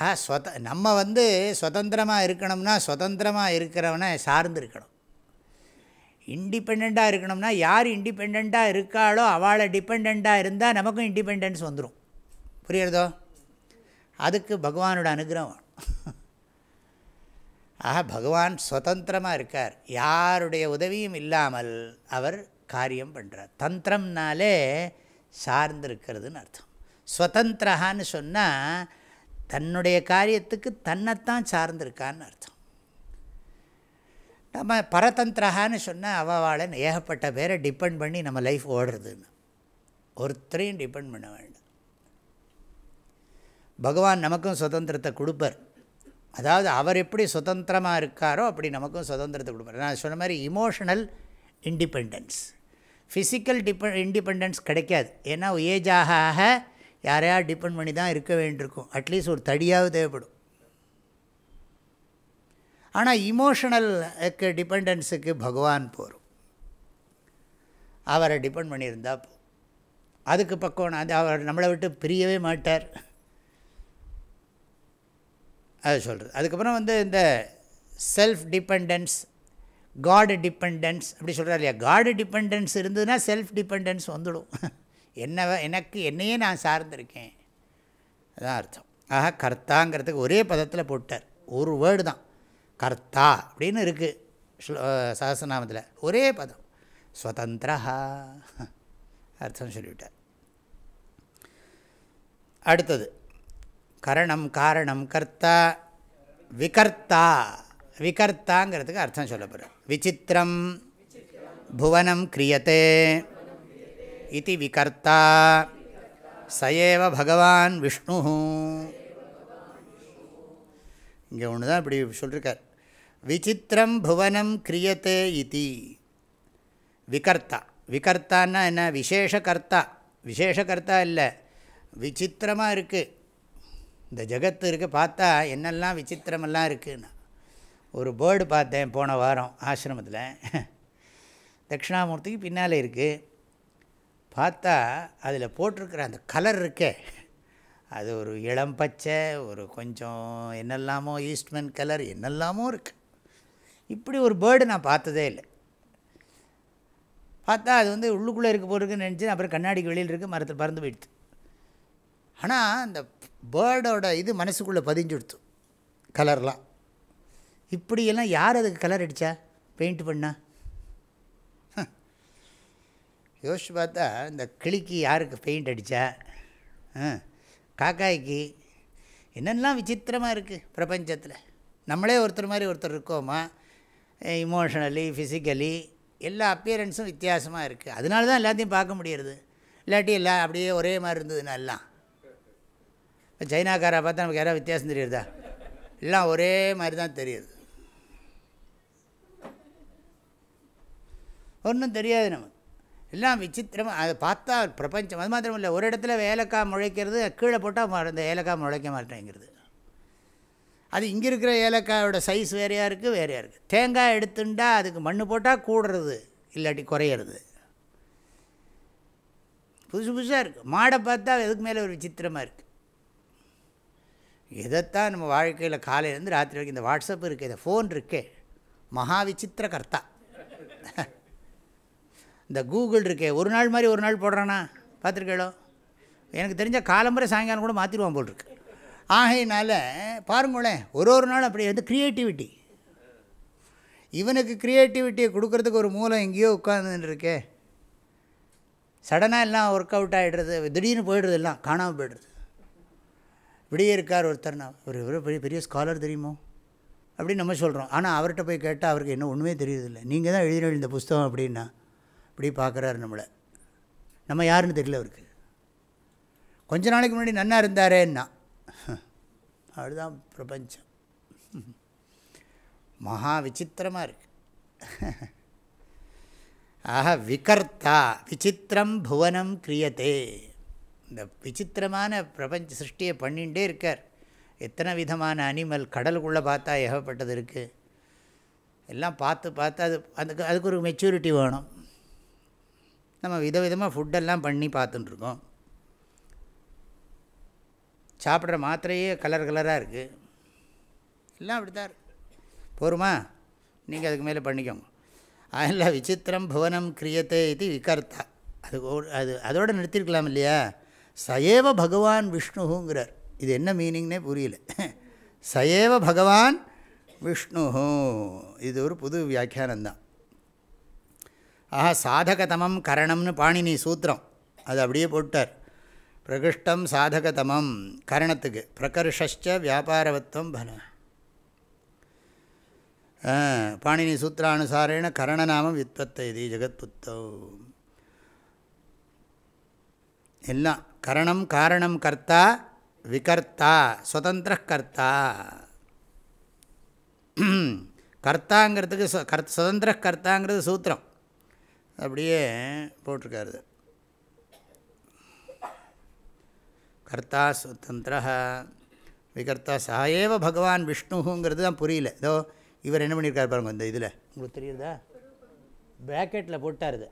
ஆ ஸ்வத நம்ம வந்து சுதந்திரமாக இருக்கணும்னா சுதந்திரமாக இருக்கிறவனை சார்ந்து இருக்கணும் இண்டிபெண்ட்டாக இருக்கணும்னா யார் இண்டிபெண்ட்டாக இருக்காளோ அவளை டிபெண்ட்டாக இருந்தால் நமக்கும் இண்டிபெண்டன்ஸ் வந்துடும் புரியுறதோ அதுக்கு பகவானோட அனுகிரகம் ஆக பகவான் சுதந்திரமாக இருக்கார். யாருடைய உதவியும் இல்லாமல் அவர் காரியம் பண்ணுறார் தந்திரம்னாலே சார்ந்திருக்கிறதுன்னு அர்த்தம். ஸ்வதந்திரஹான்னு சொன்னால் தன்னுடைய காரியத்துக்கு தன்னைத்தான் சார்ந்திருக்கான்னு அர்த்தம். நம்ம பரதந்திரஹான்னு சொன்னால் அவவாளை ஏகப்பட்ட பேரை டிபெண்ட் பண்ணி நம்ம லைஃப் ஓடுறதுன்னு. ஒருத்தரையும் டிபெண்ட் பண்ண வேண்டாம். பகவான் நமக்கும் சுதந்திரத்தை கொடுப்பார். அதாவது அவர் எப்படி சுதந்திரமாக இருக்காரோ அப்படி நமக்கும் சுதந்திரத்தை கொடுப்பார். நான் சொன்ன மாதிரி இமோஷனல் இண்டிபெண்டன்ஸ் ஃபிசிக்கல் டிபெ இண்டிபெண்டன்ஸ் கிடைக்காது. ஏன்னா ஏஜாக ஆக யாரையா டிபெண்ட் பண்ணி தான் இருக்க வேண்டியிருக்கும். அட்லீஸ்ட் ஒரு தடியாவது தேவைப்படும். ஆனால் இமோஷனல் டிபெண்டன்ஸுக்கு பகவான் போகும் அவரை டிபெண்ட் பண்ணியிருந்தால் போ அதுக்கு பக்கம் அது அவர் நம்மளை விட்டு பிரியவே மாட்டார். அது சொல்கிறது அதுக்கப்புறம் வந்து இந்த செல்ஃப் டிபெண்டன்ஸ் காடு டிபெண்டன்ஸ் அப்படி சொல்கிறார் இல்லையா? காடு டிபெண்டன்ஸ் இருந்ததுன்னா செல்ஃப் டிபெண்டன்ஸ் வந்துடும். என்ன எனக்கு என்னையே நான் சார்ந்திருக்கேன். அதான் அர்த்தம். ஆக கர்த்தாங்கிறதுக்கு ஒரே பதத்தில் போட்டார். ஒரு வேர்டு தான். கர்த்தா அப்படின்னு இருக்குது சகசநாமத்தில் ஒரே பதம். ஸ்வதந்திரா அர்த்தம் சொல்லிவிட்டார். அடுத்தது கரணம் காரணம் கர்த்தா விகர்த்தா. விகர்த்தாங்கிறதுக்கு அர்த்தம் சொல்ல போகிறேன் விசித்திரம் புவனம் கிரியத்தே இது விகர்த்தா. சயேவ பகவான் விஷ்ணு. இங்கே ஒன்று தான் இப்படி சொல்லியிருக்கார் விசித்திரம் புவனம் கிரியத்தே இது. விகர்த்தா. விகர்த்தான்னா என்ன? விசேஷகர்த்தா விசேஷகர்த்தா இல்லை. விசித்திரமாக இருக்குது இந்த ஜகத்து இருக்குது பார்த்தா என்னெல்லாம் விசித்திரமெல்லாம் இருக்குதுன்னு ஒரு பேர்டு பார்த்தேன் போன வாரம் ஆசிரமத்தில். தட்சிணாமூர்த்திக்கு பின்னால் இருக்குது பார்த்தா அதில் போட்டிருக்கிற அந்த கலர் இருக்கே. அது ஒரு இளம் பச்சை ஒரு கொஞ்சம் என்னெல்லாமோ ஈஸ்ட்மென் கலர் என்னெல்லாமோ இருக்குது இப்படி ஒரு பேர்டு நான் பார்த்ததே இல்லை. பார்த்தா அது வந்து உள்ளுக்குள்ளே இருக்க போகிறதுக்குன்னு நினச்சி அப்புறம் கண்ணாடிக்கு வெளியில் இருக்குது மரத்தில் பறந்து போயிடுது. ஆனால் அந்த பேர்டோட இது மனசுக்குள்ளே பதிஞ்சுடுத்து கலர்லாம் இப்படியெல்லாம் யார் அதுக்கு கலர் அடித்தா பெயிண்ட் பண்ணா? யோசிச்சு பார்த்தா இந்த கிளிக்கு யாருக்கு பெயிண்ட் அடித்தா காக்காய்க்கு. என்னெல்லாம் விசித்திரமாக இருக்குது பிரபஞ்சத்தில். நம்மளே ஒருத்தர் மாதிரி ஒருத்தர் இருக்கோமா? இமோஷனலி ஃபிசிக்கலி எல்லா அப்பியரன்ஸும் வித்தியாசமாக இருக்குது அதனால தான் எல்லாத்தையும் பார்க்க முடியறது. இல்லாட்டி எல்லாம் அப்படியே ஒரே மாதிரி இருந்ததுன்னா எல்லாம். சைனாக்காரை பார்த்தா நமக்கு யாராவது வித்தியாசம் தெரியுறதா? எல்லாம் ஒரே மாதிரி தான் தெரியுது. ஒன்றும் தெரியாது நமக்கு. எல்லாம் விசித்திரமாக அதை பார்த்தா பிரபஞ்சம். அது மாத்திரம் இல்லை ஒரு இடத்துல ஏலக்காய் முளைக்கிறது கீழே போட்டால் அந்த ஏலக்காய் முளைக்க மாட்டேங்கிறது அது இங்கே இருக்கிற ஏலக்காயோட சைஸ் வேறையாக இருக்குது வேறையாக இருக்குது தேங்காய் எடுத்துட்டா அதுக்கு மண் போட்டால் கூடுறது இல்லாட்டி குறையிறது. புதுசு புதுசாக இருக்குது மாடை பார்த்தா அதுக்கு மேலே ஒரு விசித்திரமாக இருக்குது இதைத்தான் நம்ம வாழ்க்கையில் காலையிலேருந்து ராத்திரி வரைக்கும் இந்த வாட்ஸ்அப் இருக்குது இந்த ஃபோன் இருக்கே மகா விசித்திர கர்த்தா இந்த கூகுள் இருக்கே ஒரு நாள் மாதிரி ஒரு நாள் போடுறானா? பார்த்துருக்கேளோ எனக்கு தெரிஞ்ச காலம்பரை சாயங்காலம் கூட மாற்றிடுவான் போல் இருக்கு ஆகையினால பாருங்களேன் ஒரு ஒரு நாள் அப்படி வந்து க்ரியேட்டிவிட்டி இவனுக்கு க்ரியேட்டிவிட்டியை கொடுக்கறதுக்கு ஒரு மூலம் எங்கேயோ உட்காந்துருக்கே சடனாக எல்லாம் ஒர்க் அவுட் ஆகிடுறது திடீர்னு போயிடுறது எல்லாம் காணாமல் போயிடுறது. இப்படியே இருக்கார் ஒருத்தர். நான் ஒரு இவர் பெரிய பெரிய ஸ்காலர் தெரியுமோ? அப்படின்னு நம்ம சொல்கிறோம் ஆனால் அவர்கிட்ட போய் கேட்டால் அவருக்கு என்ன ஒன்றுமே தெரியுதில்லை நீங்கள் தான் எழுதின இந்த புஸ்தகம் அப்படின்னா இப்படி பார்க்குறாரு நம்மளை. நம்ம யாருன்னு தெரியல அவருக்கு. கொஞ்ச நாளைக்கு முன்னாடி நன்னா இருந்தாரேன்னா. அதுதான் பிரபஞ்சம். மகா விசித்திரமாக இருக்கு. ஆஹா விகர்த்தா விசித்திரம் புவனம் கிரியத்தே இந்த விசித்திரமான பிரபஞ்ச சிருஷ்டியை பண்ணிகிட்டே இருக்கார். எத்தனை விதமான அனிமல் கடலுக்குள்ளே பார்த்தா ஏகப்பட்டது இருக்குது எல்லாம் பார்த்து பார்த்து அது அதுக்கு அதுக்கு ஒரு மெச்சூரிட்டி வேணும். நம்ம விதவிதமாக ஃபுட்டெல்லாம் பண்ணி பார்த்துட்டுருக்கோம் சாப்பிட்ற மாத்திரையே கலர் கலராக இருக்குது எல்லாம் அப்படி தான் போருமா? நீங்கள் அதுக்கு மேலே பண்ணிக்கோங்க. அதில் விசித்திரம் புவனம் கிரியத்தை இது விகர்த்தா. அது அது அதோடு நிறுத்திருக்கலாம் இல்லையா? சயேவ பகவான் விஷ்ணுங்கிறார். இது என்ன மீனிங்னே புரியல. சயேவ பகவான் விஷ்ணு. இது ஒரு புது வியாக்கியானந்தான் ஆஹா சாதகதமம் கரணம்னு பாணினி சூத்திரம். அது அப்படியே போட்டார். பிரகிருஷ்டம் சாதகதமம் கரணத்துக்கு. பிரகர்ஷச்ச வியாபாரவத்துவம் பல. பாணினி சூத்திரானுசாரேண கரணநாமம் வித்பத்தை இது ஜெகத்புத்தோ. எல்லாம் கரணம் காரணம் கர்த்தா விகர்த்தா சுதந்திர கர்த்தா கர்த்தாங்கிறதுக்கு கர்த் சுதந்திர கர்த்தாங்கிறது சூத்திரம். அப்படியே போட்டிருக்காரு. கர்த்தா சுதந்திர விகர்த்தா சாயேவ பகவான் விஷ்ணுங்கிறது தான் புரியல. ஏதோ இவர் என்ன பண்ணியிருக்கார் பாருங்க இந்த இதில். உங்களுக்கு தெரியுதா? பேக்கெட்டில் போட்டார் இது.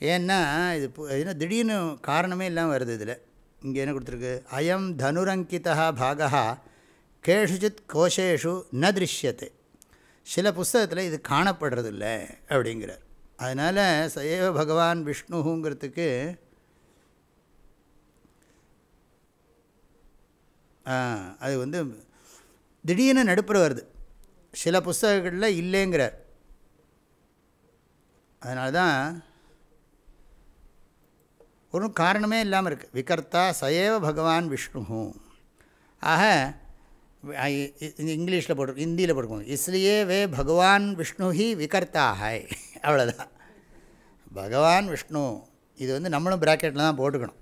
ஏன்னா இது என்ன திடீர்னு காரணமே இல்லாமல் வருது இதில். இங்கே என்ன கொடுத்துருக்கு? அயம் தனுரங்கிதா பாகா கேஷுச்சித் கோஷேஷு ந திருஷ்யத்தை சில புஸ்தகத்தில் இது காணப்படுறது இல்லை அப்படிங்கிறார். அதனால் சயேவ பகவான் விஷ்ணுங்கிறதுக்கு அது வந்து திடீர்னு நடுப்புற வருது. சில புஸ்தகங்களில் இல்லைங்கிறார். அதனால தான் ஒன்றும் காரணமே இல்லாமல் இருக்குது விகர்த்தா சயேவ பகவான் விஷ்ணு ஆக இங்கிலீஷில் போட்டு ஹிந்தியில் போட்டுக்கோங்க. இஸ்லியே வே பகவான் விஷ்ணு ஹி விகர்த்தா ஹாய் அவ்வளோதான் பகவான் விஷ்ணு இது வந்து நம்மளும் ப்ராக்கெட்டில் தான் போட்டுக்கணும்.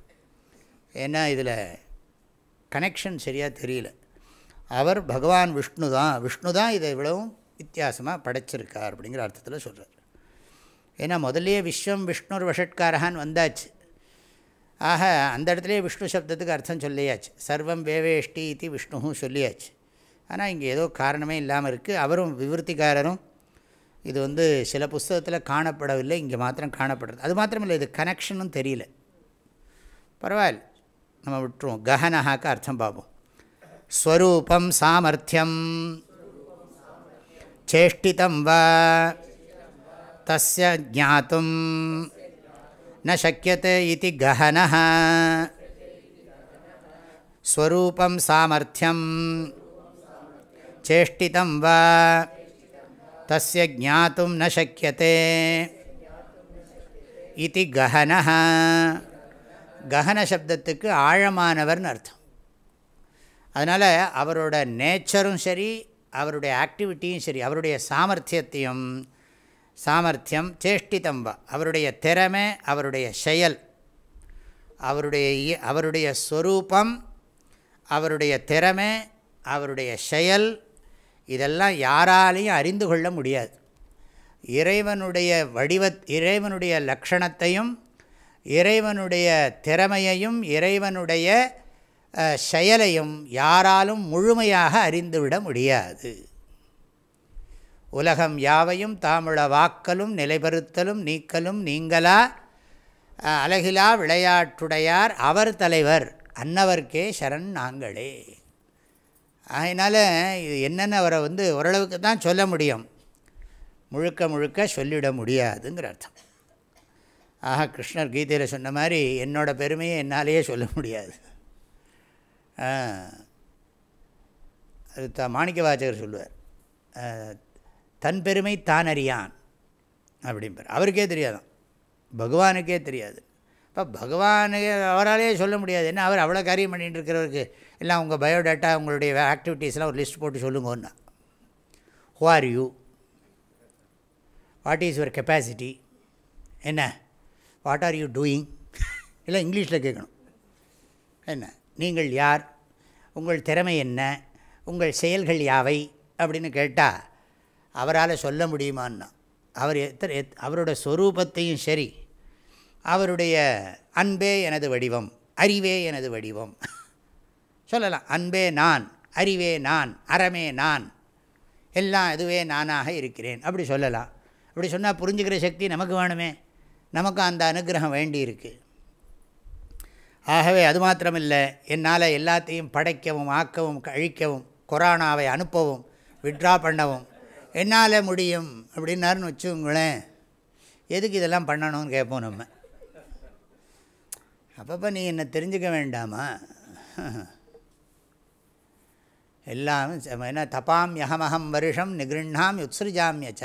ஏன்னா இதில் கனெக்ஷன் சரியாக தெரியல. அவர் பகவான் விஷ்ணு தான். விஷ்ணு தான் இதை இவ்வளவும் வித்தியாசமாக படைச்சிருக்கார் அப்படிங்கிற அர்த்தத்தில் சொல்கிறார் ஏன்னா முதல்லையே விஸ்வம் விஷ்ணுர் வஷட்காரகான்னு வந்தாச்சு. ஆக அந்த இடத்துலேயே விஷ்ணு சப்தத்துக்கு அர்த்தம் சொல்லியாச்சு. சர்வம் வேவேஷ்டி இது விஷ்ணுவும் சொல்லியாச்சு. ஆனால் இங்கே ஏதோ காரணமே இல்லாமல் இருக்குது அவரும் விவருத்திக்காரரும். இது வந்து சில புஸ்தகத்தில் காணப்படவில்லை. இங்கே மாத்திரம் காணப்படுறது. அது மாத்திரமில்லை இது கனெக்ஷனும் தெரியல. பரவாயில்ல. நம்ம விட்டுருவோம். கஹனஹாக்கு அர்த்தம் பார்ப்போம் ஸ்வரூபம் சாமர்த்தியம். சேஷ்டிதம் வா. தஸ்ய ஜாத்தும். ந சக்கியத்தை இது கஹனः ஸ்வரூபம் சாமர்த்தியம் சேஷ்டிதம் வா தஸ்ய ஜாத்தும் ந சக்கியத்தை இது கஹனः கஹன சப்தத்துக்கு ஆழமானவர்னு அர்த்தம். அதனால் அவரோட நேச்சரும் சரி அவருடைய ஆக்டிவிட்டியும் சரி அவருடைய சாமர்த்தியத்தையும் சாமர்த்தியம் சேஷ்டிதம் வா. அவருடைய திறமை அவருடைய செயல் அவருடைய அவருடைய ஸ்வரூபம் அவருடைய திறமை அவருடைய செயல் இதெல்லாம் யாராலையும் அறிந்து கொள்ள முடியாது. இறைவனுடைய வடிவ இறைவனுடைய லக்ஷணத்தையும் இறைவனுடைய திறமையையும் இறைவனுடைய செயலையும் யாராலும் முழுமையாக அறிந்துவிட முடியாது. உலகம் யாவையும் தாமுள வாக்கலும் நிலைபெறுத்தலும் நீக்கலும் நீங்களா? அழகிலா விளையாட்டுடையார் அவர் தலைவர் அன்னவர்க்கே சரண் நாங்களே. அதனால் இது என்னென்ன அவரை வந்து ஓரளவுக்கு தான் சொல்ல முடியும். முழுக்க முழுக்க சொல்லிட முடியாதுங்கிற அர்த்தம். ஆஹா கிருஷ்ணர் கீதையில் சொன்ன மாதிரி என்னோட பெருமையை என்னாலேயே சொல்ல முடியாது. அது த மாணிக்க வாச்சகர் சொல்லுவார் தன் பெருமை தான் அறியான். அப்படிம்பார். அவருக்கே தெரியாதான். பகவானுக்கே தெரியாது. இப்போ பகவானுக்கு அவராலே சொல்ல முடியாது. என்ன அவர் அவ்வளோ காரியம் பண்ணிகிட்டு இருக்கிறவருக்கு எல்லாம் உங்கள் பயோடேட்டா உங்களுடைய ஆக்டிவிட்டீஸ்லாம் ஒரு லிஸ்ட் போட்டு சொல்லுங்கன்னா. Who are you what is your capacity என்ன? வாட் ஆர் யூ டூயிங் இல்லை இங்கிலீஷில் கேட்கணும். என்ன? நீங்கள் யார்? உங்கள் திறமை என்ன? உங்கள் செயல்கள் யாவை? அப்படின்னு கேட்டால் அவரால் சொல்ல முடியுமான்னா அவர் எத்தனை எத் அவரோட ஸ்வரூபத்தையும் சரி அவருடைய அன்பே எனது வடிவம் அறிவே எனது வடிவம். சொல்லலாம் அன்பே நான் அறிவே நான் அறமே நான் எல்லாம் இதுவே நானாக இருக்கிறேன். அப்படி சொல்லலாம். அப்படி சொன்னால் புரிஞ்சுக்கிற சக்தி நமக்கு வேணுமே நமக்கு அந்த அனுகிரகம் வேண்டி இருக்கு. ஆகவே அது மாத்திரமில்லை என்னால் எல்லாத்தையும் படைக்கவும் ஆக்கவும் அழிக்கவும் கொரோனாவை அனுப்பவும் விட்ரா பண்ணவும் என்னால் முடியும் அப்படின்னாருன்னு வச்சுங்களேன் எதுக்கு இதெல்லாம் பண்ணணும்னு கேட்போம் நம்ம. அப்பப்போ நீ என்னை தெரிஞ்சுக்க வேண்டாமா? எல்லாம் என்ன தபாம் யகமகம் வருஷம் நிகிருண்ணாம் உத்ஸ்ருஜாமியச்ச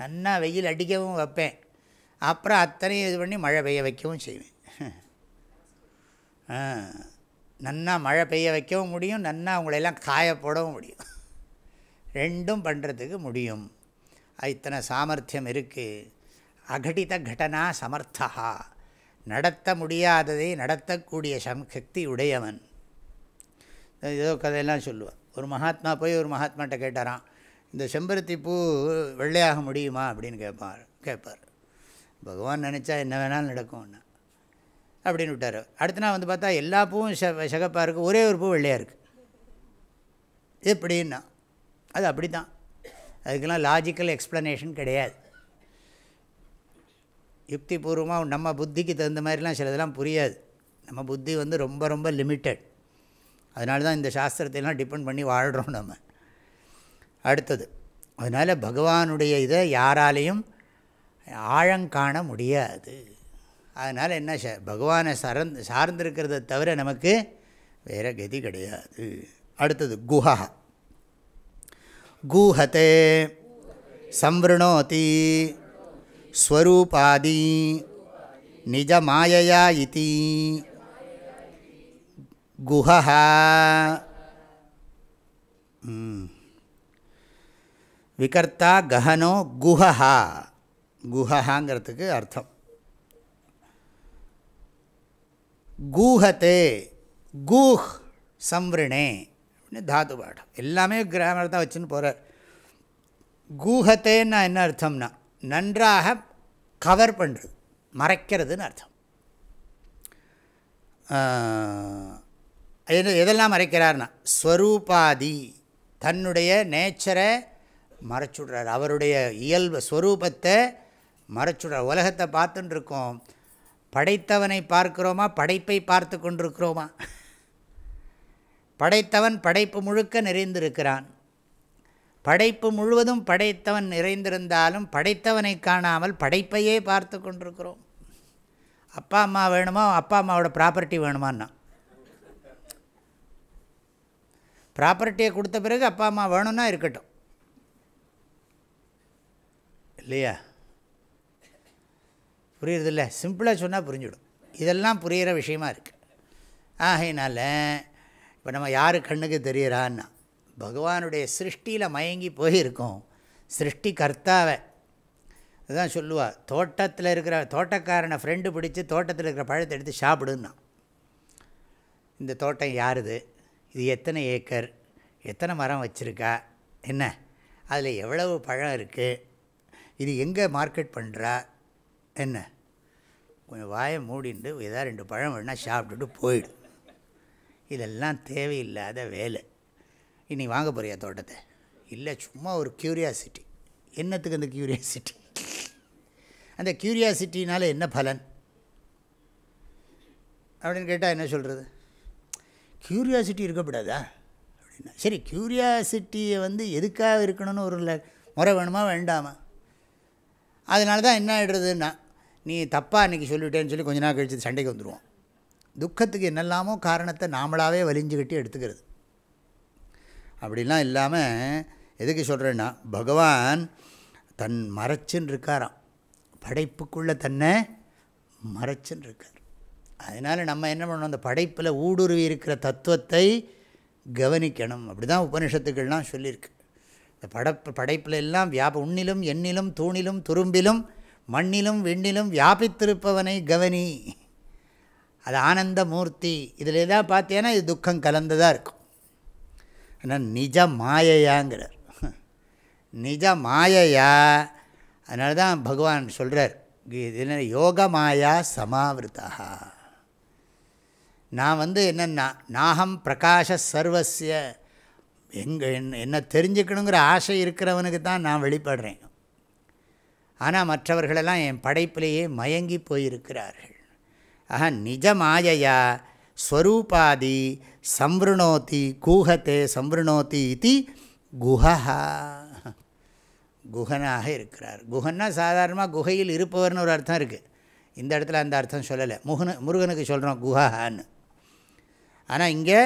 நன்னா வெயில் அடிக்கவும் வைப்பேன். அப்புறம் அத்தனையும் இது பண்ணி மழை பெய்ய வைக்கவும் செய்வேன். நன்னா மழை பெய்ய வைக்கவும் முடியும் நன்னா உங்களையெல்லாம் காய போடவும் முடியும். ரெண்டும் பண்ணுறதுக்கு முடியும். இத்தனை சாமர்த்தியம் இருக்குது அகடித கடனா சமர்த்தா. நடத்த முடியாததை நடத்தக்கூடிய சம் சக்தி உடையவன். ஏதோ கதையெல்லாம் சொல்லுவான் ஒரு மகாத்மா போய் ஒரு மகாத்மாட்ட கேட்டாரான் இந்த செம்பருத்தி பூ வெள்ளையாக முடியுமா? அப்படின்னு கேட்பார் கேட்பார் பகவான் நினச்சா என்ன வேணாலும் நடக்கும்னா. அப்படின்னு விட்டார். அடுத்த நாள் வந்து பார்த்தா எல்லா பூவும் செ சகப்பாக இருக்குது ஒரே ஒரு பூ வெள்ளையாக இருக்குது எப்படின்னா அது அப்படி தான் அதுக்கெல்லாம் லாஜிக்கல் எக்ஸ்ப்ளனேஷன் கிடையாது. யுக்திபூர்வமாக நம்ம புத்திக்கு தகுந்த மாதிரிலாம் சிலதெல்லாம் புரியாது. நம்ம புத்தி வந்து ரொம்ப ரொம்ப லிமிட்டட் அதனால தான் இந்த சாஸ்திரத்தையெல்லாம் டிபெண்ட் பண்ணி வாழ்கிறோம் நம்ம. அடுத்தது அதனால் பகவானுடைய இதை யாராலையும் ஆழங்காண முடியாது. அதனால் என்ன ச பகவானை சரந் சார்ந்திருக்கிறத தவிர நமக்கு வேறு கதி கிடையாது. அடுத்தது குஹா. கூஹத்தே சம்வృணோதி ஸ்வரூபாதி நிஜமாயயா இதி குஹா விகர்த்தா கஹனோ குஹா குஹாங்கிறதுக்கு அர்த்தம். கூஹத்தே கூஹ் சம்ருணே அப்படின்னு தாது பாடம் எல்லாமே கிராமர் தான் வச்சுன்னு போகிறார் கூஹத்தேன்னா என்ன அர்த்தம்னா நன்றாக கவர் பண்ணுறது மறைக்கிறதுன்னு அர்த்தம். எது எதெல்லாம் மறைக்கிறார்னா ஸ்வரூபாதி தன்னுடைய நேச்சரை மறைச்சுடுறார். அவருடைய இயல்பு ஸ்வரூபத்தை மறைச்சுடுறார். உலகத்தை பார்த்துட்டுருக்கோம் படைத்தவனை பார்க்கிறோமா? படைப்பை பார்த்து கொண்டிருக்கிறோமா? படைத்தவன் படைப்பு முழுக்க நிறைந்திருக்கிறான். படைப்பு முழுவதும் படைத்தவன் நிறைந்திருந்தாலும் படைத்தவனை காணாமல் படைப்பையே பார்த்து கொண்டிருக்கிறோம். அப்பா அம்மா வேணுமா? அப்பா அம்மாவோட ப்ராப்பர்ட்டி வேணுமான்னா? ப்ராப்பர்ட்டியை கொடுத்த பிறகு அப்பா அம்மா வேணும்னா இருக்கட்டும். இல்லையா? புரியுறதில்ல? சிம்பிளாக சொன்னால் புரிஞ்சுடும். இதெல்லாம் புரிகிற விஷயமா இருக்குது ஆகையினால் இப்போ நம்ம யார் கண்ணுக்கு தெரிகிறான்னா பகவானுடைய சிருஷ்டியில் மயங்கி போயிருக்கோம். சிருஷ்டி கர்த்தாவை அதுதான் சொல்லுவா தோட்டத்தில் இருக்கிற தோட்டக்காரனை ஃப்ரெண்டு பிடிச்சி தோட்டத்தில் இருக்கிற பழத்தை எடுத்து சாப்பிடுன்னா. இந்த தோட்டம் யாருது? இது எத்தனை ஏக்கர்? எத்தனை மரம் வச்சுருக்கா? என்ன? அதில் எவ்வளவு பழம் இருக்குது இது எங்கே மார்க்கெட் பண்ணுறா என்ன? கொஞ்சம் வாயை மூடிண்டு ஏதாவது ரெண்டு பழம் வேணால் சாப்பிட்டுட்டு போயிடும் இதெல்லாம் தேவையில்லாத வேலை. இனி வாங்க போறியா தோட்டத்தை? இல்லை சும்மா ஒரு க்யூரியாசிட்டி என்னத்துக்கு அந்த க்யூரியாசிட்டி அந்த க்யூரியாசிட்டினால் என்ன பலன்? அப்படின்னு கேட்டால் என்ன சொல்கிறது க்யூரியாசிட்டி இருக்கக்கூடாதா அப்படின்னா சரி க்யூரியாசிட்டியை வந்து எதுக்காக இருக்கணும்னு ஒரு முறை வேணுமா வேண்டாமா? அதனால தான் என்ன ஆகிடுறதுன்னா நீ தப்பாக அன்றைக்கி சொல்லிவிட்டேன்னு சொல்லி கொஞ்ச நாள் கழிச்சு சண்டைக்கு வந்துடுவோம் துக்கத்துக்கு என்னெல்லாமோ காரணத்தை நாமளாகவே வலிஞ்சுக்கிட்டு எடுத்துக்கிறது. அப்படிலாம் இல்லாமல் எதுக்கு சொல்கிறேன்னா பகவான் தன் மறைச்சுன்னு இருக்காராம். படைப்புக்குள்ளே தன்னை மறைச்சுன்னு இருக்கார். அதனால் நம்ம என்ன பண்ணணும்? அந்த படைப்பில் ஊடுருவி இருக்கிற தத்துவத்தை கவனிக்கணும். அப்படி தான் உபனிஷத்துக்கள்லாம் சொல்லியிருக்கு. இந்த படப்பு படைப்பில் எல்லாம் வியாப உண்ணிலும் எண்ணிலும் தூணிலும் துரும்பிலும் மண்ணிலும் விண்ணிலும் வியாபித்திருப்பவனை கவனி. அது ஆனந்த மூர்த்தி இதில் எதாவது பார்த்தேன்னா இது துக்கம் கலந்ததாக இருக்கும். ஆனால் நிஜ மாயையாங்கிறார். நிஜ மாயையா? அதனால தான் பகவான் சொல்கிறார் இது என்ன யோக மாயா சமாவிருத்தா நான் வந்து என்னென்னா நாகம் பிரகாஷ சர்வசிய எங்கே என்ன என்ன தெரிஞ்சுக்கணுங்கிற ஆசை இருக்கிறவனுக்கு தான் நான் வெளிப்படுறேன். ஆனால் மற்றவர்களெல்லாம் என் படைப்பிலேயே மயங்கி போயிருக்கிறார்கள். ஆக நிஜ மாயையா ஸ்வரூபாதி சம்ருணோதி கூஹத்தே சம்ருணோதி இது குஹா குஹனாக இருக்கிறார். குஹன்னா சாதாரணமாக குகையில் இருப்பவர்னு ஒரு அர்த்தம் இருக்குது இந்த இடத்துல அந்த அர்த்தம் சொல்லலை. முகனு முருகனுக்கு சொல்கிறோம் குஹான்னு ஆனால் இங்கே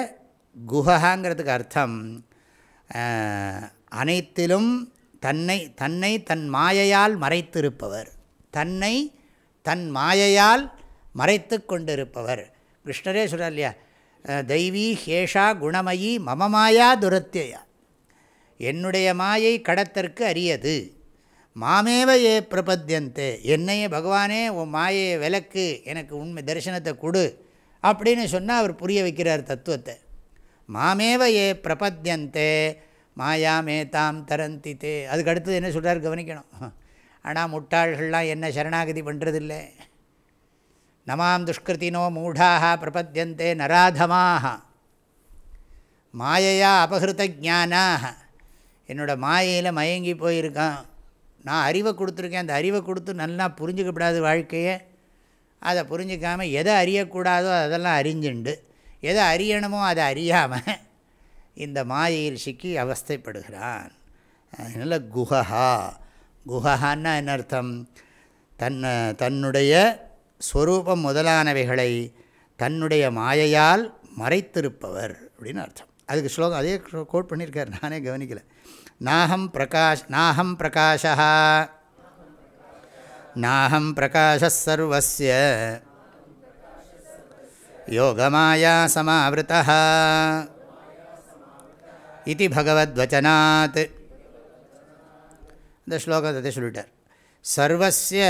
குஹாங்கிறதுக்கு அர்த்தம் அனைத்திலும் தன்னை தன்னை தன் மாயையால் மறைத்திருப்பவர். தன்னை தன் மாயையால் மறைத்து கொண்டிருப்பவர் கிருஷ்ணரே சொல்கிறார் இல்லையா? தெய்வீ ஹேஷா குணமயி மம மாயா துரத்தியா என்னுடைய மாயை கடத்தற்கு அரியது. மாமேவ ஏ பிரபத்தியந்தே. என்னையே பகவானே உன் மாயையை விலக்கு எனக்கு உண்மை தரிசனத்தை கொடு அப்படின்னு சொன்னால் அவர் புரிய வைக்கிறார் தத்துவத்தை. மாமேவ ஏ பிரபத்தியந்தே மாயாமே தாம் தரந்தி தே அதுக்கு அடுத்தது என்ன சொல்கிறார் கவனிக்கணும். ஆனால் முட்டாள்கள்லாம் என்ன சரணாகதி பண்ணுறதில்லை நமாம் துஷ்கிருத்தினோ மூடாக பிரபத்தியந்தே நராதமாக மாயையா அபகிருத ஜானாக என்னோடய மாயையில் மயங்கி போயிருக்கான். நான் அறிவை கொடுத்துருக்கேன். அந்த அறிவை கொடுத்து நல்லா புரிஞ்சுக்கப்படாது வாழ்க்கையை அதை புரிஞ்சிக்காமல் எதை அறியக்கூடாதோ அதெல்லாம் அறிஞ்சுண்டு. எதை அறியணுமோ அதை அறியாமல் இந்த மாயையில் சிக்கி அவஸ்தைப்படுகிறான். அதனால் குஹா குஹான்னா என்ன அர்த்தம்? தன்னை தன்னுடைய ஸ்வரூபம் முதலானவைகளை தன்னுடைய மாயையால் மறைத்திருப்பவர் அப்படின்னு அர்த்தம். அதுக்கு ஸ்லோகம் அதே கோட் பண்ணியிருக்கார். நானே கவனிக்கலை. நாகம் பிரகாஷ் நாகம் பிரகாஷா நாகம் பிரகாஷர்வசிய யோகமாயா சமாவிருத்தா இது பகவத்வச்சனாத் இந்த ஸ்லோகத்தை சொல்லிட்டார். சர்வசிய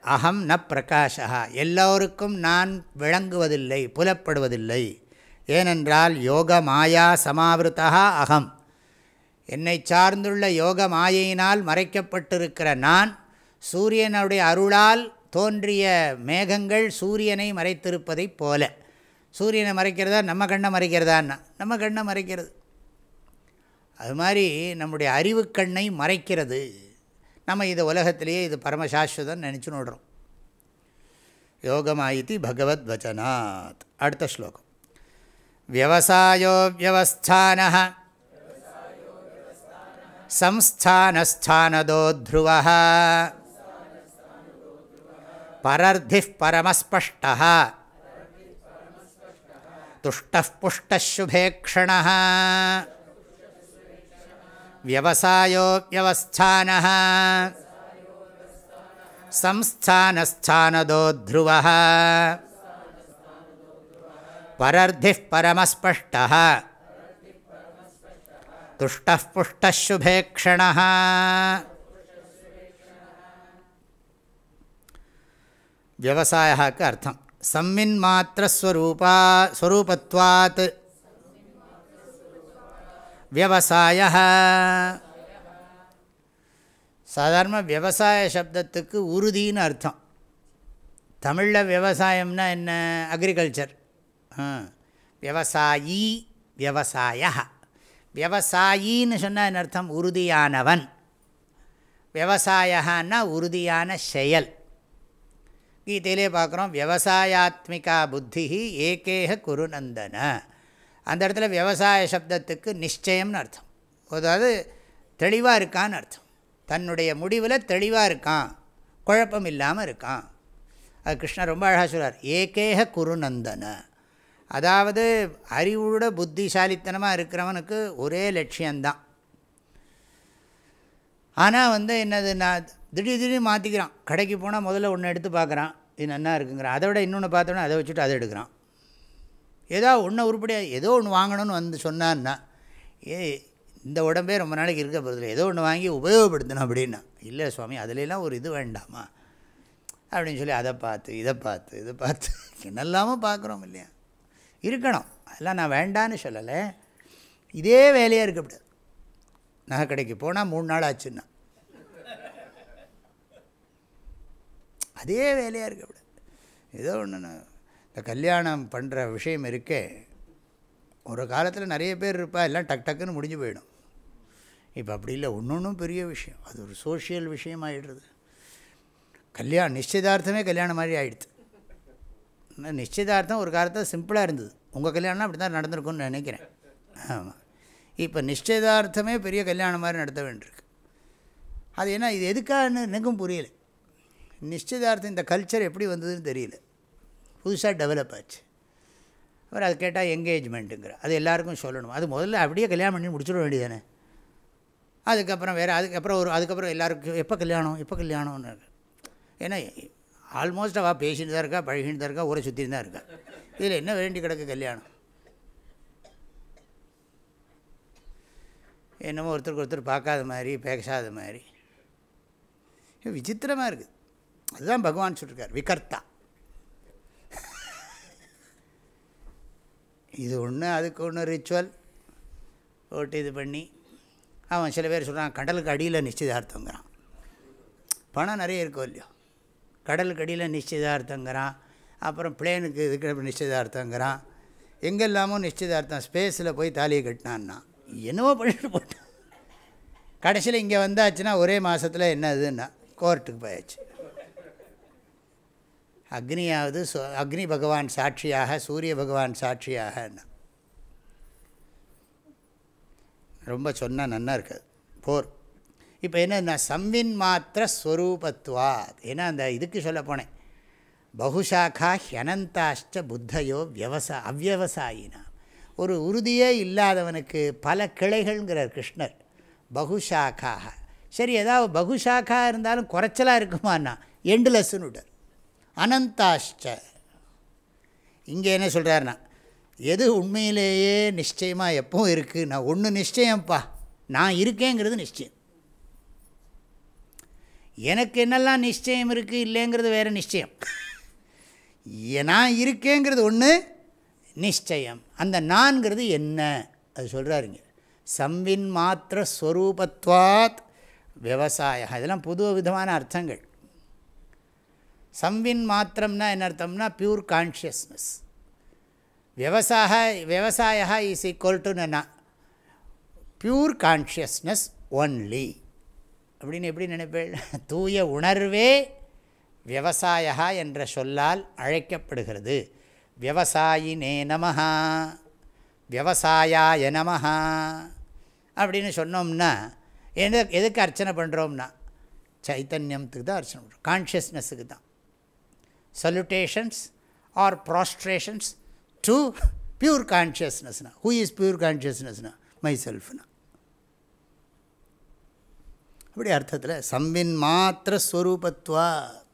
அகம் ந பிரகாஷா எல்லோருக்கும் நான் விளங்குவதில்லை புலப்படுவதில்லை. ஏனென்றால் யோக மாயா சமாவிருத்தா அகம். என்னை சார்ந்துள்ள யோக மாயையினால் மறைக்கப்பட்டிருக்கிற நான் சூரியனுடைய அருளால் தோன்றிய மேகங்கள் சூரியனை மறைத்திருப்பதைப் போல. சூரியனை மறைக்கிறதா நம்ம கண்ணை மறைக்கிறதான்னா? நம்ம கண்ணை மறைக்கிறது. அது மாதிரி நம்முடைய அறிவு கண்ணை மறைக்கிறது. நம்ம இதை உலகத்திலேயே இது பரமசாஸ்வதம் நினச்சுன்னு விடுறோம் யோகமாயித்தி பகவத் வச்சனாத் அடுத்த ஸ்லோகம் விவசாயோ வியவஸ்தான संस्थानस्थानदो ध्रुवः परर्धिः परमस्पष्टः तुष्टः पुष्टः शुभेक्षणः व्यवसायो व्यवस्थानः संस्थानस्थानदो ध्रुवः। परर्धिः परमस्पष्टः। तुष्टः पुष्टः शुभेक्षणः व्यवसायः अर्थं। संविन्मात्रस्वरूपा स्वरूपत्वात् விவசாய சாதாரண விவசாய சப்தத்துக்கு உறுதின்னு அர்த்தம். தமிழில் விவசாயம்னா என்ன? அக்ரிகல்ச்சர் விவசாயி விவசாய விவசாயின்னு சொன்னால் என்ன அர்த்தம்? உறுதியானவன். விவசாயன்னா உறுதியான செயல். கீதையிலே பார்க்குறோம் விவசாயாத்மிகா புத்தி ஏகேக குருநந்தன. அந்த இடத்துல விவசாய சப்தத்துக்கு நிச்சயம்னு அர்த்தம். அதாவது தெளிவாக இருக்கான்னு அர்த்தம். தன்னுடைய முடிவில் தெளிவாக இருக்கான். குழப்பம் இல்லாமல் இருக்கான். அது கிருஷ்ணர் ரொம்ப அழகாக சொல்கிறார் ஏகேக குருநந்தன. அதாவது அறிவோட புத்திசாலித்தனமாக இருக்கிறவனுக்கு ஒரே லட்சியம்தான். ஆனால் வந்து என்னது நான் திடீர் திடீர்னு மாற்றிக்கிறான் கடைக்கு போனால் முதல்ல ஒன்று எடுத்து பார்க்குறான். இது நல்லா இருக்குங்கிறான் அதை விட இன்னொன்று பார்த்தோன்னா அதை வச்சுட்டு அதை எடுக்கிறான். ஏதோ ஒன்று உருப்படியாக ஏதோ ஒன்று வாங்கணும்னு வந்து சொன்னான்னா ஏ இந்த உடம்பே ரொம்ப நாளைக்கு இருக்க போகிறதில்ல ஏதோ ஒன்று வாங்கி உபயோகப்படுத்தணும் அப்படின்னா. இல்லை சுவாமி அதுலலாம் ஒரு இது வேண்டாமா? அப்படின்னு சொல்லி அதை பார்த்து இதை பார்த்து இதை பார்த்து. என்னெல்லாமல் பார்க்குறோம் இல்லையா? இருக்கணும். அதெல்லாம் நான் வேண்டான்னு சொல்லலை. இதே வேலையாக இருக்கக்கூடாது நகை கடைக்கு போனால் மூணு நாள் ஆச்சுன்னா. அதே வேலையாக இருக்கக்கூடாது ஏதோ ஒன்று இந்த கல்யாணம் பண்ணுற விஷயம் இருக்கே. ஒரு காலத்தில் நிறைய பேர் இருப்பா எல்லாம் டக் டக்குன்னு முடிஞ்சு போயிடும். இப்போ அப்படி இல்லை ஒன்று ஒன்றும் பெரிய விஷயம். அது ஒரு சோஷியல் விஷயம் ஆகிடுறது கல்யாணம் நிச்சயதார்த்தமே கல்யாணம் மாதிரி ஆகிடுது நிச்சயதார்த்தம் ஒரு காலத்தில் சிம்பிளாக இருந்தது. உங்கள் கல்யாணம்னா அப்படி தான் நடந்திருக்கும்னு நினைக்கிறேன். ஆமாம் இப்போ நிச்சயதார்த்தமே பெரிய கல்யாணம் மாதிரி நடத்த வேண்டியிருக்கு. அது ஏன்னா இது எதுக்காகன்னு எனக்கும் புரியலை. நிச்சயதார்த்தம் இந்த கல்ச்சர் எப்படி வந்ததுன்னு தெரியல. புதுசாக டெவலப் ஆச்சு. அப்புறம் அது கேட்டால் எங்கேஜ்மெண்ட்டுங்கிற அது எல்லாருக்கும் சொல்லணும். அது முதல்ல அப்படியே கல்யாணம் பண்ணி முடிச்சிட வேண்டியதானே அதுக்கப்புறம் வேறு அதுக்கப்புறம் ஒரு அதுக்கப்புறம் எல்லாருக்கும் எப்போ கல்யாணம் எப்போ கல்யாணம்னு. ஏன்னா ஆல்மோஸ்ட் அவள் பேசிட்டு தான் இருக்கா பழகிட்டு தான் இருக்கா ஊரை சுற்றிட்டு தான் இருக்கா. இதில் என்ன வேண்டி கிடக்கு கல்யாணம்? என்னமோ ஒருத்தருக்கு ஒருத்தர் பார்க்காத மாதிரி பேசாத மாதிரி. விசித்திரமாக இருக்குது. அதுதான் பகவான் சொல்லியிருக்கார் விகர்த்தா. இது ஒன்று அதுக்கு ஒன்று ரிச்சுவல் போட்டு இது பண்ணி அவன் சில பேர் சொல்கிறான் கடலுக்கு அடியில் நிச்சயதார்த்தங்கிறான். பணம் நிறைய இருக்கும் இல்லையோ? கடலுக்கு அடியில் நிச்சயதார்த்தங்கிறான். அப்புறம் பிளேனுக்கு இதுக்கு நிச்சயதார்த்தங்கிறான். எங்கெல்லாமும் நிச்சயதார்த்தம் ஸ்பேஸில் போய் தாலியை கட்டினான்னா என்னவோ பண்ணிட்டு போட்டான். கடைசியில் இங்கே வந்தாச்சுன்னா ஒரே மாதத்தில் என்னதுன்னா கோர்ட்டுக்கு போயாச்சு. அக்னியாவது அக்னி பகவான் சாட்சியாக சூரிய பகவான் சாட்சியாக. ரொம்ப சொன்னால் நன்னா இருக்காது. போர். இப்போ என்னன்னா சம்வின் மாத்திர ஸ்வரூபத்வாத். ஏன்னா அந்த இதுக்கு சொல்ல போனேன். பகுஷாக்கா ஹியனந்தாஷ்ட புத்தையோ வியவசா அவ்வவசாயினா ஒரு உறுதியே இல்லாதவனுக்கு பல கிளைகள்ங்கிறார் கிருஷ்ணர். பகுஷாக்காக சரி ஏதாவது பகுஷாக்கா இருந்தாலும் குறைச்சலாக இருக்குமான்னா எண்ட்லெஸ்ன்னு விட்டார். அனந்தாஷ்ட. இங்கே என்ன சொல்கிறாருன்னா எது உண்மையிலேயே நிச்சயமாக எப்பவும் இருக்குது நான் ஒன்று நிச்சயம்ப்பா நான் இருக்கேங்கிறது நிச்சயம். எனக்கு என்னெல்லாம் நிச்சயம் இருக்குது இல்லைங்கிறது வேறு நிச்சயம். நான் இருக்கேங்கிறது ஒன்று நிச்சயம். அந்த நான்கிறது என்ன? அது சொல்கிறாருங்க சம்வின் மாத்திர ஸ்வரூபத்வாத் விவசாயம் இதெல்லாம் புது விதமான அர்த்தங்கள். சம்வின் மாத்திரம்னா என்ன அர்த்தம்னா பியூர் கான்ஷியஸ்னஸ் விவசாய விவசாய is equal to pure consciousness only அப்படின்னு எப்படி நினைப்பேன் தூய உணர்வே விவசாயா என்ற சொல்லால் அழைக்கப்படுகிறது. விவசாயினே நமஹா. விவசாயாய நமஹா. அப்படின்னு சொன்னோம்னா எது எதுக்கு அர்ச்சனை பண்ணுறோம்னா சைத்தன்யத்துக்கு தான் அர்ச்சனை பண்ணுறோம் கான்ஷியஸ்னஸுக்கு தான். Salutations or prostrations to pure கான்ஷியஸ்னஸ்னா who is pure கான்ஷியஸ்னஸ்னா மை செல்ஃப்னா அப்படி அர்த்தத்தில் சம்வின் மாத்திர ஸ்வரூபத்வாத்.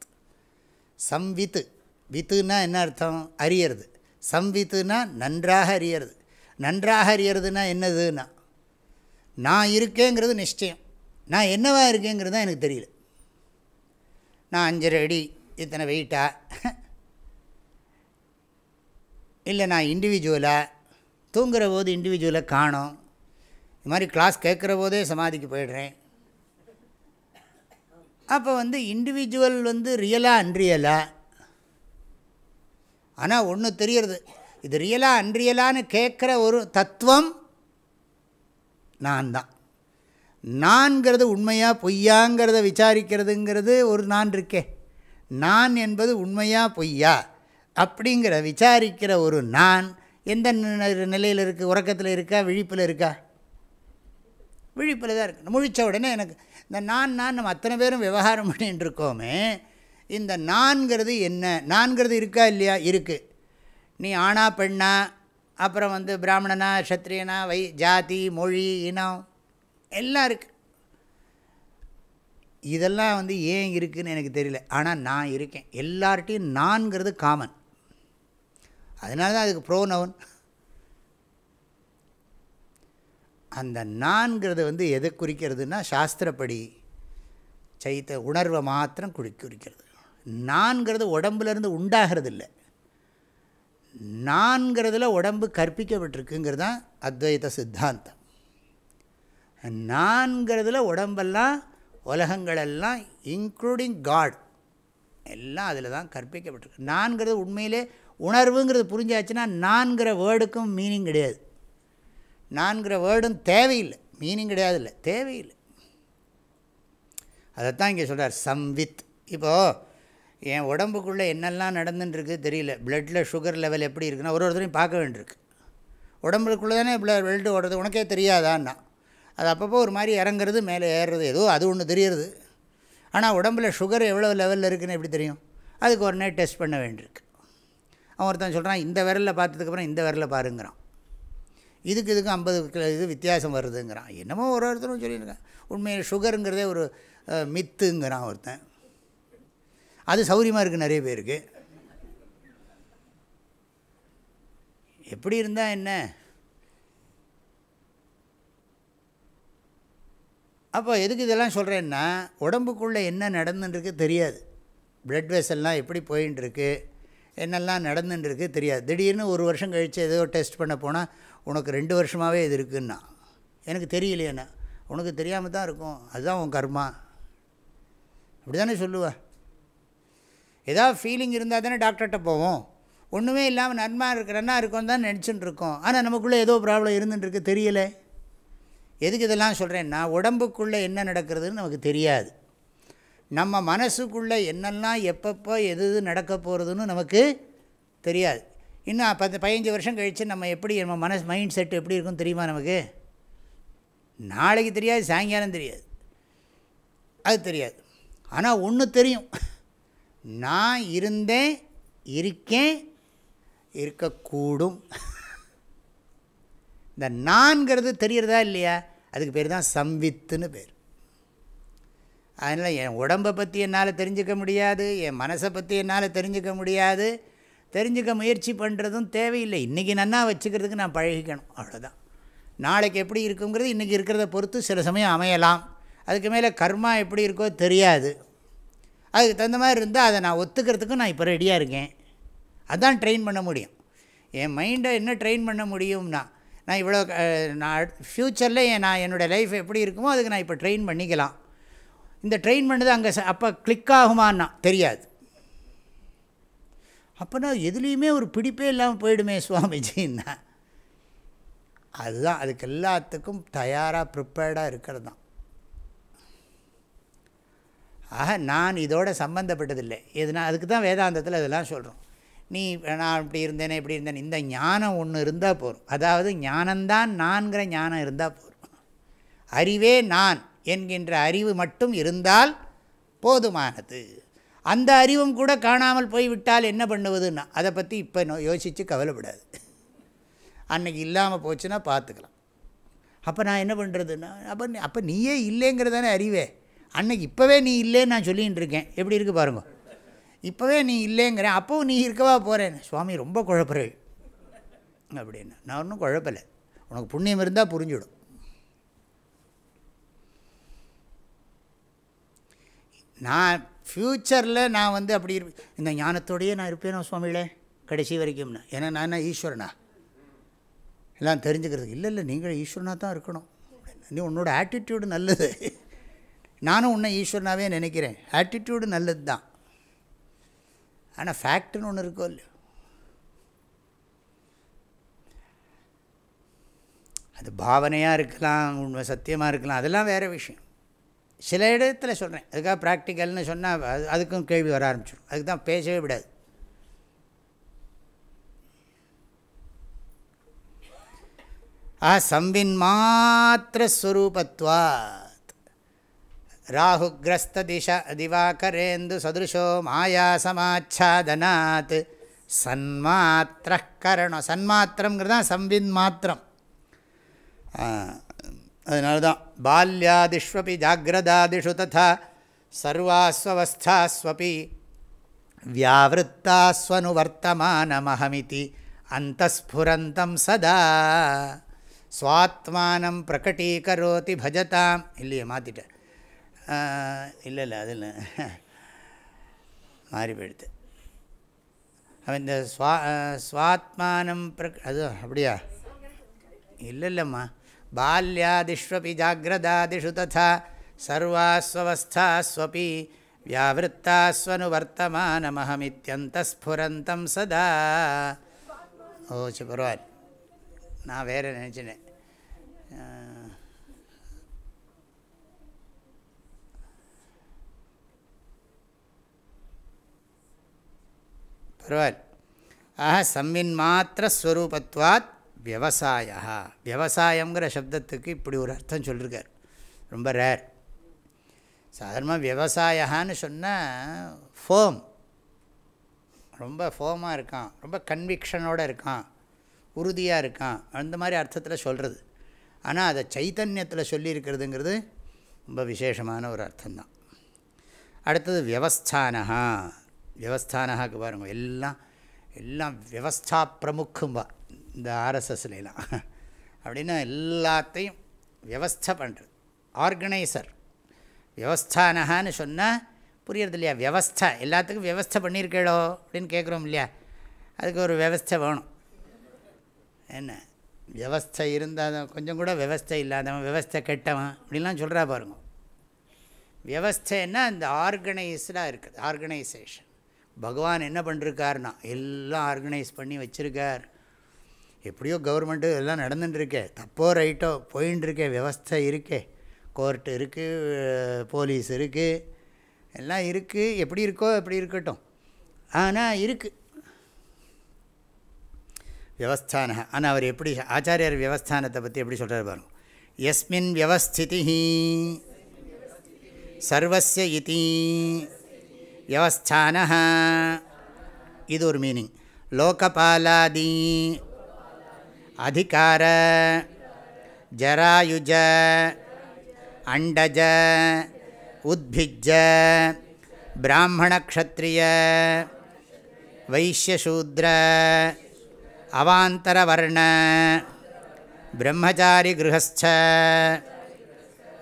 சம்வித்து. வித்துனா என்ன அர்த்தம்? அறியறது. சம்வித்துனா நன்றாக அறியறது. நன்றாக அறியறதுனா என்னதுன்னா? நான் இருக்கேங்கிறது நிச்சயம். நான் என்னவா இருக்கேங்கிறது தான் எனக்கு தெரியல. நான் அஞ்சரை அடி இத்தனை வெயிட்டா இல்லை நான் இண்டிவிஜுவலாக தூங்குகிற போது இண்டிவிஜுவலாக காணும். இது மாதிரி கிளாஸ் கேட்குற போதே சமாதிக்கு போயிடுறேன். அப்போ வந்து இண்டிவிஜுவல் வந்து ரியலாக அன்ரியலா ஆனால் ஒன்று தெரியறது. இது ரியலாக அன்ரியலான்னு கேட்குற ஒரு தத்துவம் நான் தான் நான்கிறது உண்மையாக பொய்யாங்கிறத விசாரிக்கிறதுங்கிறது ஒரு நான் இருக்கே. நான் என்பது உண்மையாக பொய்யா? அப்படிங்கிற விசாரிக்கிற ஒரு நான் எந்த நிலையில் இருக்குது உறக்கத்தில் இருக்கா? விழிப்பில் இருக்கா? விழிப்பில் தான் இருக்குது முழித்த உடனே எனக்கு இந்த நான் நான் நம்ம அத்தனை பேரும் விவகாரம் பண்ணிகிட்டு இருக்கோமே. இந்த நான்கிறது என்ன? நான்கிறது இருக்கா இல்லையா? இருக்குது நீ ஆணா பெண்ணா அப்புறம் வந்து பிராமணனா சத்திரியனா வை ஜாதி மொழி இனம் எல்லாம் இருக்குது இதெல்லாம் வந்து ஏன் இருக்குதுன்னு எனக்கு தெரியல. ஆனால் நான் இருக்கேன். எல்லார்ட்டையும் நான்கிறது காமன் அதனால தான் அதுக்கு ப்ரோனவுன் அந்த நான்கிறது வந்து எதை குறிக்கிறதுனா சாஸ்திரப்படி சைத்த உணர்வை மாத்திரம் குறி குறிக்கிறது. நான்கிறது உடம்புலேருந்து உண்டாகிறது இல்லை நான்கிறதுல உடம்பு கற்பிக்கப்பட்டிருக்குங்கிறது தான் அத்வைத சித்தாந்தம். நான்கிறதுல உடம்பெல்லாம் உலகங்களெல்லாம் இன்க்ளூடிங் காட் எல்லாம் அதில் தான் கற்பிக்கப்பட்டிருக்கு. நான்கிறது உண்மையிலே உணர்வுங்கிறது புரிஞ்சாச்சுன்னா நான்கிற வேர்டுக்கும் மீனிங் கிடையாது. நான்கிற வேர்டும் தேவையில்லை. மீனிங் கிடையாது இல்லை தேவையில்லை. அதைத்தான் இங்கே சொல்கிறார் சம்வித். இப்போது என் உடம்புக்குள்ளே என்னெல்லாம் நடந்துட்டுருக்கு தெரியல. ப்ளட்டில் சுகர் லெவல் எப்படி இருக்குன்னா ஒரு ஒருத்தரையும் பார்க்க வேண்டியிருக்கு. உடம்புக்குள்ளே தானே பிளட் ஓடுறது உனக்கே தெரியாதான்னா. அது அப்பப்போ ஒரு மாதிரி இறங்குறது மேலே ஏறுறது ஏதோ அது ஒன்று தெரியுறது. ஆனால் உடம்பில் சுகர் எவ்வளோ லெவலில் இருக்குதுன்னு எப்படி தெரியும்? அதுக்கு ஒரு நேரம் டெஸ்ட் பண்ண வேண்டியிருக்கு. அவன் ஒருத்தன் சொல்கிறான் இந்த விரலில் பார்த்ததுக்கப்புறம் இந்த விரலில் பாருங்கிறான். இதுக்கு இதுக்கு ஐம்பது கிலோ இது வித்தியாசம் வருதுங்கிறான். என்னமோ ஒரு ஒருத்தரும் சொல்லியிருக்கேன் உண்மையில் சுகருங்கிறதே ஒரு மித்துங்கிறான் ஒருத்தன். அது சௌரியமாக இருக்குது நிறைய பேருக்கு. எப்படி இருந்தால் என்ன? அப்போ எதுக்கு இதெல்லாம் சொல்கிறேன்னா உடம்புக்குள்ளே என்ன நடந்துட்டுருக்கு தெரியாது. ப்ளட் வெசல்லாம் எப்படி போயின்ட்டுருக்கு என்னெல்லாம் நடந்துட்டுருக்கு தெரியாது. திடீர்னு ஒரு வருஷம் கழித்து ஏதோ டெஸ்ட் பண்ண போனால் உனக்கு ரெண்டு வருஷமாகவே இது இருக்குன்னா. எனக்கு தெரியலையேண்ணா உனக்கு தெரியாமல் தான் இருக்கும். அதுதான் உன் கர்மா. அப்படி தானே சொல்லுவேன் ஏதாவது ஃபீலிங் இருந்தால் தானே டாக்டர்கிட்ட போவோம். ஒன்றுமே இல்லாமல் நன்மா இருக்கிறன்னா இருக்கோம் தான் நினச்சிட்டு இருக்கோம் ஆனால் நமக்குள்ளே ஏதோ ப்ராப்ளம் இருந்துட்டுருக்கு தெரியலை. எதுக்கு இதெல்லாம் சொல்கிறேன்னா உடம்புக்குள்ளே என்ன நடக்கிறதுன்னு நமக்கு தெரியாது. நம்ம மனசுக்குள்ளே என்னெல்லாம் எப்பப்போ எது எது நடக்க போகிறதுன்னு நமக்கு தெரியாது. இன்னும் பத்து பதினஞ்சு வருஷம் கழித்து நம்ம எப்படி நம்ம மனசு மைண்ட் செட் எப்படி இருக்குன்னு தெரியுமா நமக்கு? நாளைக்கு தெரியாது சாயங்காலம் தெரியாது. அது தெரியாது. ஆனால் ஒன்று தெரியும். நான் இருந்தேன் இருக்கேன் இருக்கக்கூடும். இந்த நான்கிறது தெரிகிறதா இல்லையா? அதுக்கு பேர் தான் சம்வித்துன்னு பேர். அதனால் என் உடம்பை பற்றி என்னால் தெரிஞ்சுக்க முடியாது என் மனசை பற்றி என்னால் தெரிஞ்சுக்க முடியாது. தெரிஞ்சுக்க முயற்சி பண்ணுறதும் தேவையில்லை. இன்றைக்கி நன்னா வச்சுக்கிறதுக்கு நான் பழகிக்கணும். அவ்வளோதான் நாளைக்கு எப்படி இருக்குங்கிறது இன்றைக்கி இருக்கிறத பொறுத்து சில சமயம் அமையலாம். அதுக்கு மேலே கர்மா எப்படி இருக்கோ தெரியாது. அதுக்கு தகுந்த மாதிரி இருந்தால் அதை நான் ஒத்துக்கிறதுக்கும் நான் இப்போ ரெடியாக இருக்கேன். அதான் ட்ரெயின் பண்ண முடியும். என் மைண்டை என்ன ட்ரெயின் பண்ண முடியும்னா நான் இவ்வளோ நான் ஃப்யூச்சரில் நான் என்னோடய லைஃப் எப்படி இருக்குமோ அதுக்கு நான் இப்போ ட்ரெயின் பண்ணிக்கலாம். இந்த ட்ரெயின் பண்ணது அங்கே அப்போ கிளிக் ஆகுமான்னா தெரியாது. அப்போனா எதுலேயுமே ஒரு பிடிப்பே இல்லாமல் போயிடுமே சுவாமிஜின்னா. அதுதான் அதுக்கு எல்லாத்துக்கும் தயாராக ப்ரிப்பேர்டாக இருக்கிறது தான் ஆக நான் இதோட சம்மந்தப்பட்டதில்லை எதுனா அதுக்கு தான் வேதாந்தத்தில் இதெல்லாம் சொல்கிறோம் நீ நான் இப்படி இருந்தேனே இப்படி இருந்தேன். இந்த ஞானம் ஒன்று இருந்தால் போதும். அதாவது ஞானந்தான் நான்கிற ஞானம் இருந்தால் போதும். அறிவே நான் என்கின்ற அறிவு மட்டும் இருந்தால் போதுமானது. அந்த அறிவும் கூட காணாமல் போய்விட்டால் என்ன பண்ணுவதுன்னா அதை பற்றி இப்போ யோசித்து கவலைப்படாது. அன்னைக்கு இல்லாமல் போச்சுன்னா பார்த்துக்கலாம் அப்போ நான் என்ன பண்ணுறதுன்னா அப்போ அப்போ நீயே இல்லைங்கிறதானே அறிவே. அன்னைக்கு இப்போவே நீ இல்லைன்னு நான் சொல்லிகிட்டு இருக்கேன். எப்படி இருக்குது பாருங்கள் இப்போவே நீ இல்லைங்கிறேன் அப்போவும் நீ இருக்கவா போகிறேன் சுவாமி ரொம்ப குழப்பறே அப்படின்னு. நான் ஒன்றும் குழப்பலை. உனக்கு புண்ணியம் இருந்தால் புரிஞ்சுடும். நான் ஃப்யூச்சரில் நான் வந்து அப்படி இருப்பேன் இந்த ஞானத்தோடையே நான் இருப்பேனோ சுவாமிகளே கடைசி வரைக்கும்னா. ஏன்னா நான் ஈஸ்வரனா? எல்லாம் தெரிஞ்சுக்கிறது இல்லை இல்லை நீங்கள் ஈஸ்வரனாக தான் இருக்கணும். நீ உன்னோட ஆட்டிடியூடு நல்லது. நானும் உன்னை ஈஸ்வரனாகவே நினைக்கிறேன். ஆட்டிடியூடு நல்லது தான் ஆனால் ஃபேக்ட்னு ஒன்று இருக்கோ இல்லையோ? அது பாவனையாக இருக்கலாம் உண்மை சத்தியமாக இருக்கலாம் அதெல்லாம் வேறு விஷயம். சில இடத்துல சொல்கிறேன் அதுக்காக ப்ராக்டிக்கல்னு சொன்னால் அது அதுக்கும் கேள்வி வர ஆரம்பிச்சிடும் அதுக்கு தான் பேசவே விடாது. ஆ சம்பின் மாத்திரஸ்வரூபத்வாத் ராகுகிரஸ்த திஷா திவாகரேந்து சதுருஷோ மாயாசமாச்சாதனாத் சன்மாத்திர கரணம் சன்மாத்திரங்கிறது தான் சம்வின் மாத்திரம். அதனால தான் பால்யாதிஷ்வபி ஜாகிரதாதிஷு ததா சர்வாஸ்வஸ்தாஸ்வபி வியாவிருத்தாஸ்வனுவர்த்தமானமஹமிதி அந்தஸ்ஃபுரந்தம் சதா. சுவாத்மானம் பிரகட்டீகரோதி பஜதாம் இல்லையே மாற்றிட்டேன் இல்லை இல்லை அது இல்லை. மாறி போயிடுது. அவன் இந்த ஸ்வா ஸ்வாத்மானம் பிரக் அது அப்படியா? இல்லை இல்லைம்மா. பால்யாதிஷ்வபி ஜாகிரதாதிஷு ததா சர்வாஸ்வஸ்தாஸ்வபி வியாவிருத்தாஸ்வனுவர்த்தமானமஹமித்யந்தஸ்ஃபுரந்தம் சதா ஓ சரி பரவாயில்ல நான் வேறு நினச்சினேன் பரவாயில்ல. ஆஹா சம்மின் மாத்திர ஸ்வரூபத்வாத் விவசாயா விவசாயங்கிற சப்தத்துக்கு இப்படி ஒரு அர்த்தம் சொல்லியிருக்கார் ரொம்ப ரேர் சாதாரணமாக விவசாயான்னு சொன்னால் ஃபோம் ரொம்ப ஃபோமாக இருக்கான். ரொம்ப கன்விக்ஷனோடு இருக்கான். உறுதியாக இருக்கான். அந்த மாதிரி அர்த்தத்தில் சொல்கிறது ஆனால் அதை சைத்தன்யத்தில் சொல்லியிருக்கிறதுங்கிறது ரொம்ப விசேஷமான ஒரு அர்த்தம்தான். அடுத்தது வியவஸ்தானஹா. வியவஸ்தானாக பாருங்க. எல்லாம் எல்லாம் வியவஸ்தா பிரமுக்கும்பா இந்த ஆர்எஸ்எஸ்லாம் அப்படின்னா எல்லாத்தையும் வியவஸ்தை பண்ணுறது ஆர்கனைசர். வியவஸ்தானகான்னு சொன்னால் புரியறது இல்லையா? வியவஸ்தா. எல்லாத்துக்கும் வியவஸ்தை பண்ணியிருக்கேளோ அப்படின்னு கேட்குறோம் இல்லையா? அதுக்கு ஒரு வியவஸ்தை வேணும். என்ன? வியவஸ்தை இருந்தால் கொஞ்சம் கூட வியவஸ்தை இல்லாதவன் வியவஸ்தை கெட்டவன் அப்படின்லாம் சொல்கிறா பாருங்க. வியவஸ்தைன்னா இந்த ஆர்கனைஸ்டாக இருக்குது ஆர்கனைசேஷன். பகவான் என்ன பண்ணிருக்காருனா எல்லாம் ஆர்கனைஸ் பண்ணி வச்சுருக்கார். எப்படியோ கவர்மெண்ட்டு எல்லாம் நடந்துட்டுருக்கே. தப்போ ரைட்டோ போயின்ட்டுருக்கே. விவஸ்தை இருக்கே. கோர்ட்டு இருக்குது போலீஸ் இருக்குது எல்லாம் இருக்குது எப்படி இருக்கோ எப்படி இருக்கட்டும். ஆனால் இருக்குது வியவஸ்தான ஆனால் அவர் எப்படி ஆச்சாரியார் வியவஸ்தானத்தை பற்றி எப்படி சொல்கிறார் பாருங்க. எஸ்மின் வியவஸ்திதி சர்வஸ்ய இதி. வியவஸ்தான இது ஒரு மீனிங் லோகபாலாதி அதிகார ஜராயுஜ அண்டஜ உத்பிஜ பிராமணக்ஷத்ரிய வைஷ்யசூத்ர அவாந்தரவர்ண பிரம்மச்சாரி கிரகஸ்த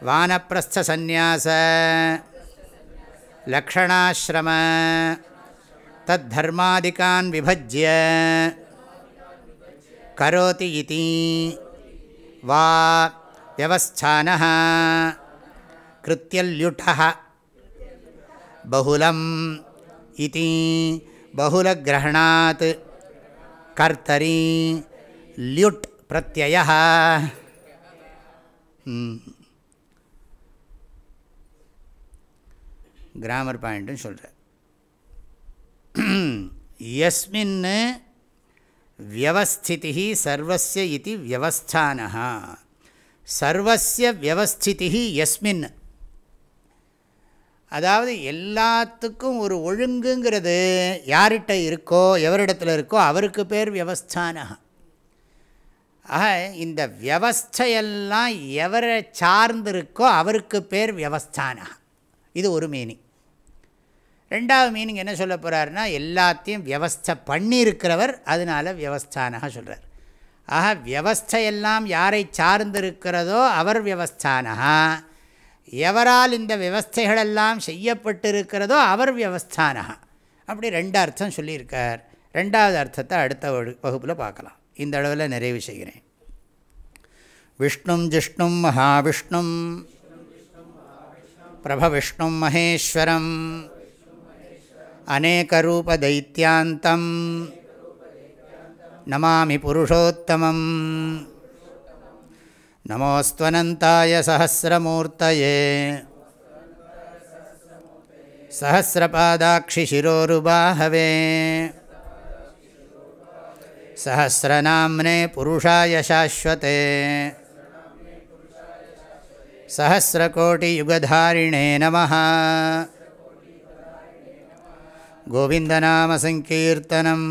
வானப்பிரஸ்த சந்நியாச லக்ஷணாசிரம தத்தர்மாதிகான் விபஜ்ய. கரோதி இதி. வா வியவஸ்தான கிருத்தியல்யுட்டः பகுலம் இதி பகுலகிரகணாத் கர்த்தரி ல்யுட் பிரத்யய கிராமர் பாயிண்ட்டுன்னு சொல்கிறார் எஸ்மின் வியவஸ்திதி சர்வசிய இது வியவஸ்தான சர்வசிய வியவஸ்திதி எஸ்மின் அதாவது எல்லாத்துக்கும் ஒரு ஒழுங்குங்கிறது யார்கிட்ட இருக்கோ எவரிடத்தில் இருக்கோ அவருக்கு பேர் வியவஸ்தானா ஆக இந்த வியவஸ்தையெல்லாம் எவரை சார்ந்திருக்கோ அவருக்கு பேர் வியவஸ்தானகா இது ஒரு மீனிங் ரெண்டாவது மீனிங் என்ன சொல்ல போகிறாருன்னா எல்லாத்தையும் வியவஸ்தை பண்ணியிருக்கிறவர் அதனால் வியவஸ்தானக சொல்கிறார் ஆக வியவஸ்தையெல்லாம் யாரை சார்ந்திருக்கிறதோ அவர் வியவஸ்தானகா. எவரால் இந்த வியவஸ்தைகளெல்லாம் செய்யப்பட்டிருக்கிறதோ அவர் வியவஸ்தானகா. அப்படி ரெண்டு அர்த்தம் சொல்லியிருக்கார். ரெண்டாவது அர்த்தத்தை அடுத்த வகுப்பில் பார்க்கலாம். இந்த அளவில் நிறைவு செய்கிறேன். விஷ்ணும் ஜிஷ்ணும் மகாவிஷ்ணும். प्रभविष्णुं महेश्वरम् अनेकरूपदैत्यान्तं नमामि पुरुषोत्तमम् नमोऽस्त्वनन्ताय सहस्रमूर्तये सहस्रपादाक्षिशिरोरुबाहवे सहस्रनाम्ने पुरुषाय शाश्वते सहस्रकोटियुगधारिणे नमः। गोविन्दनामसङ्कीर्तनं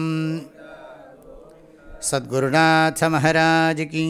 सद्गुरुनाथमहाराज की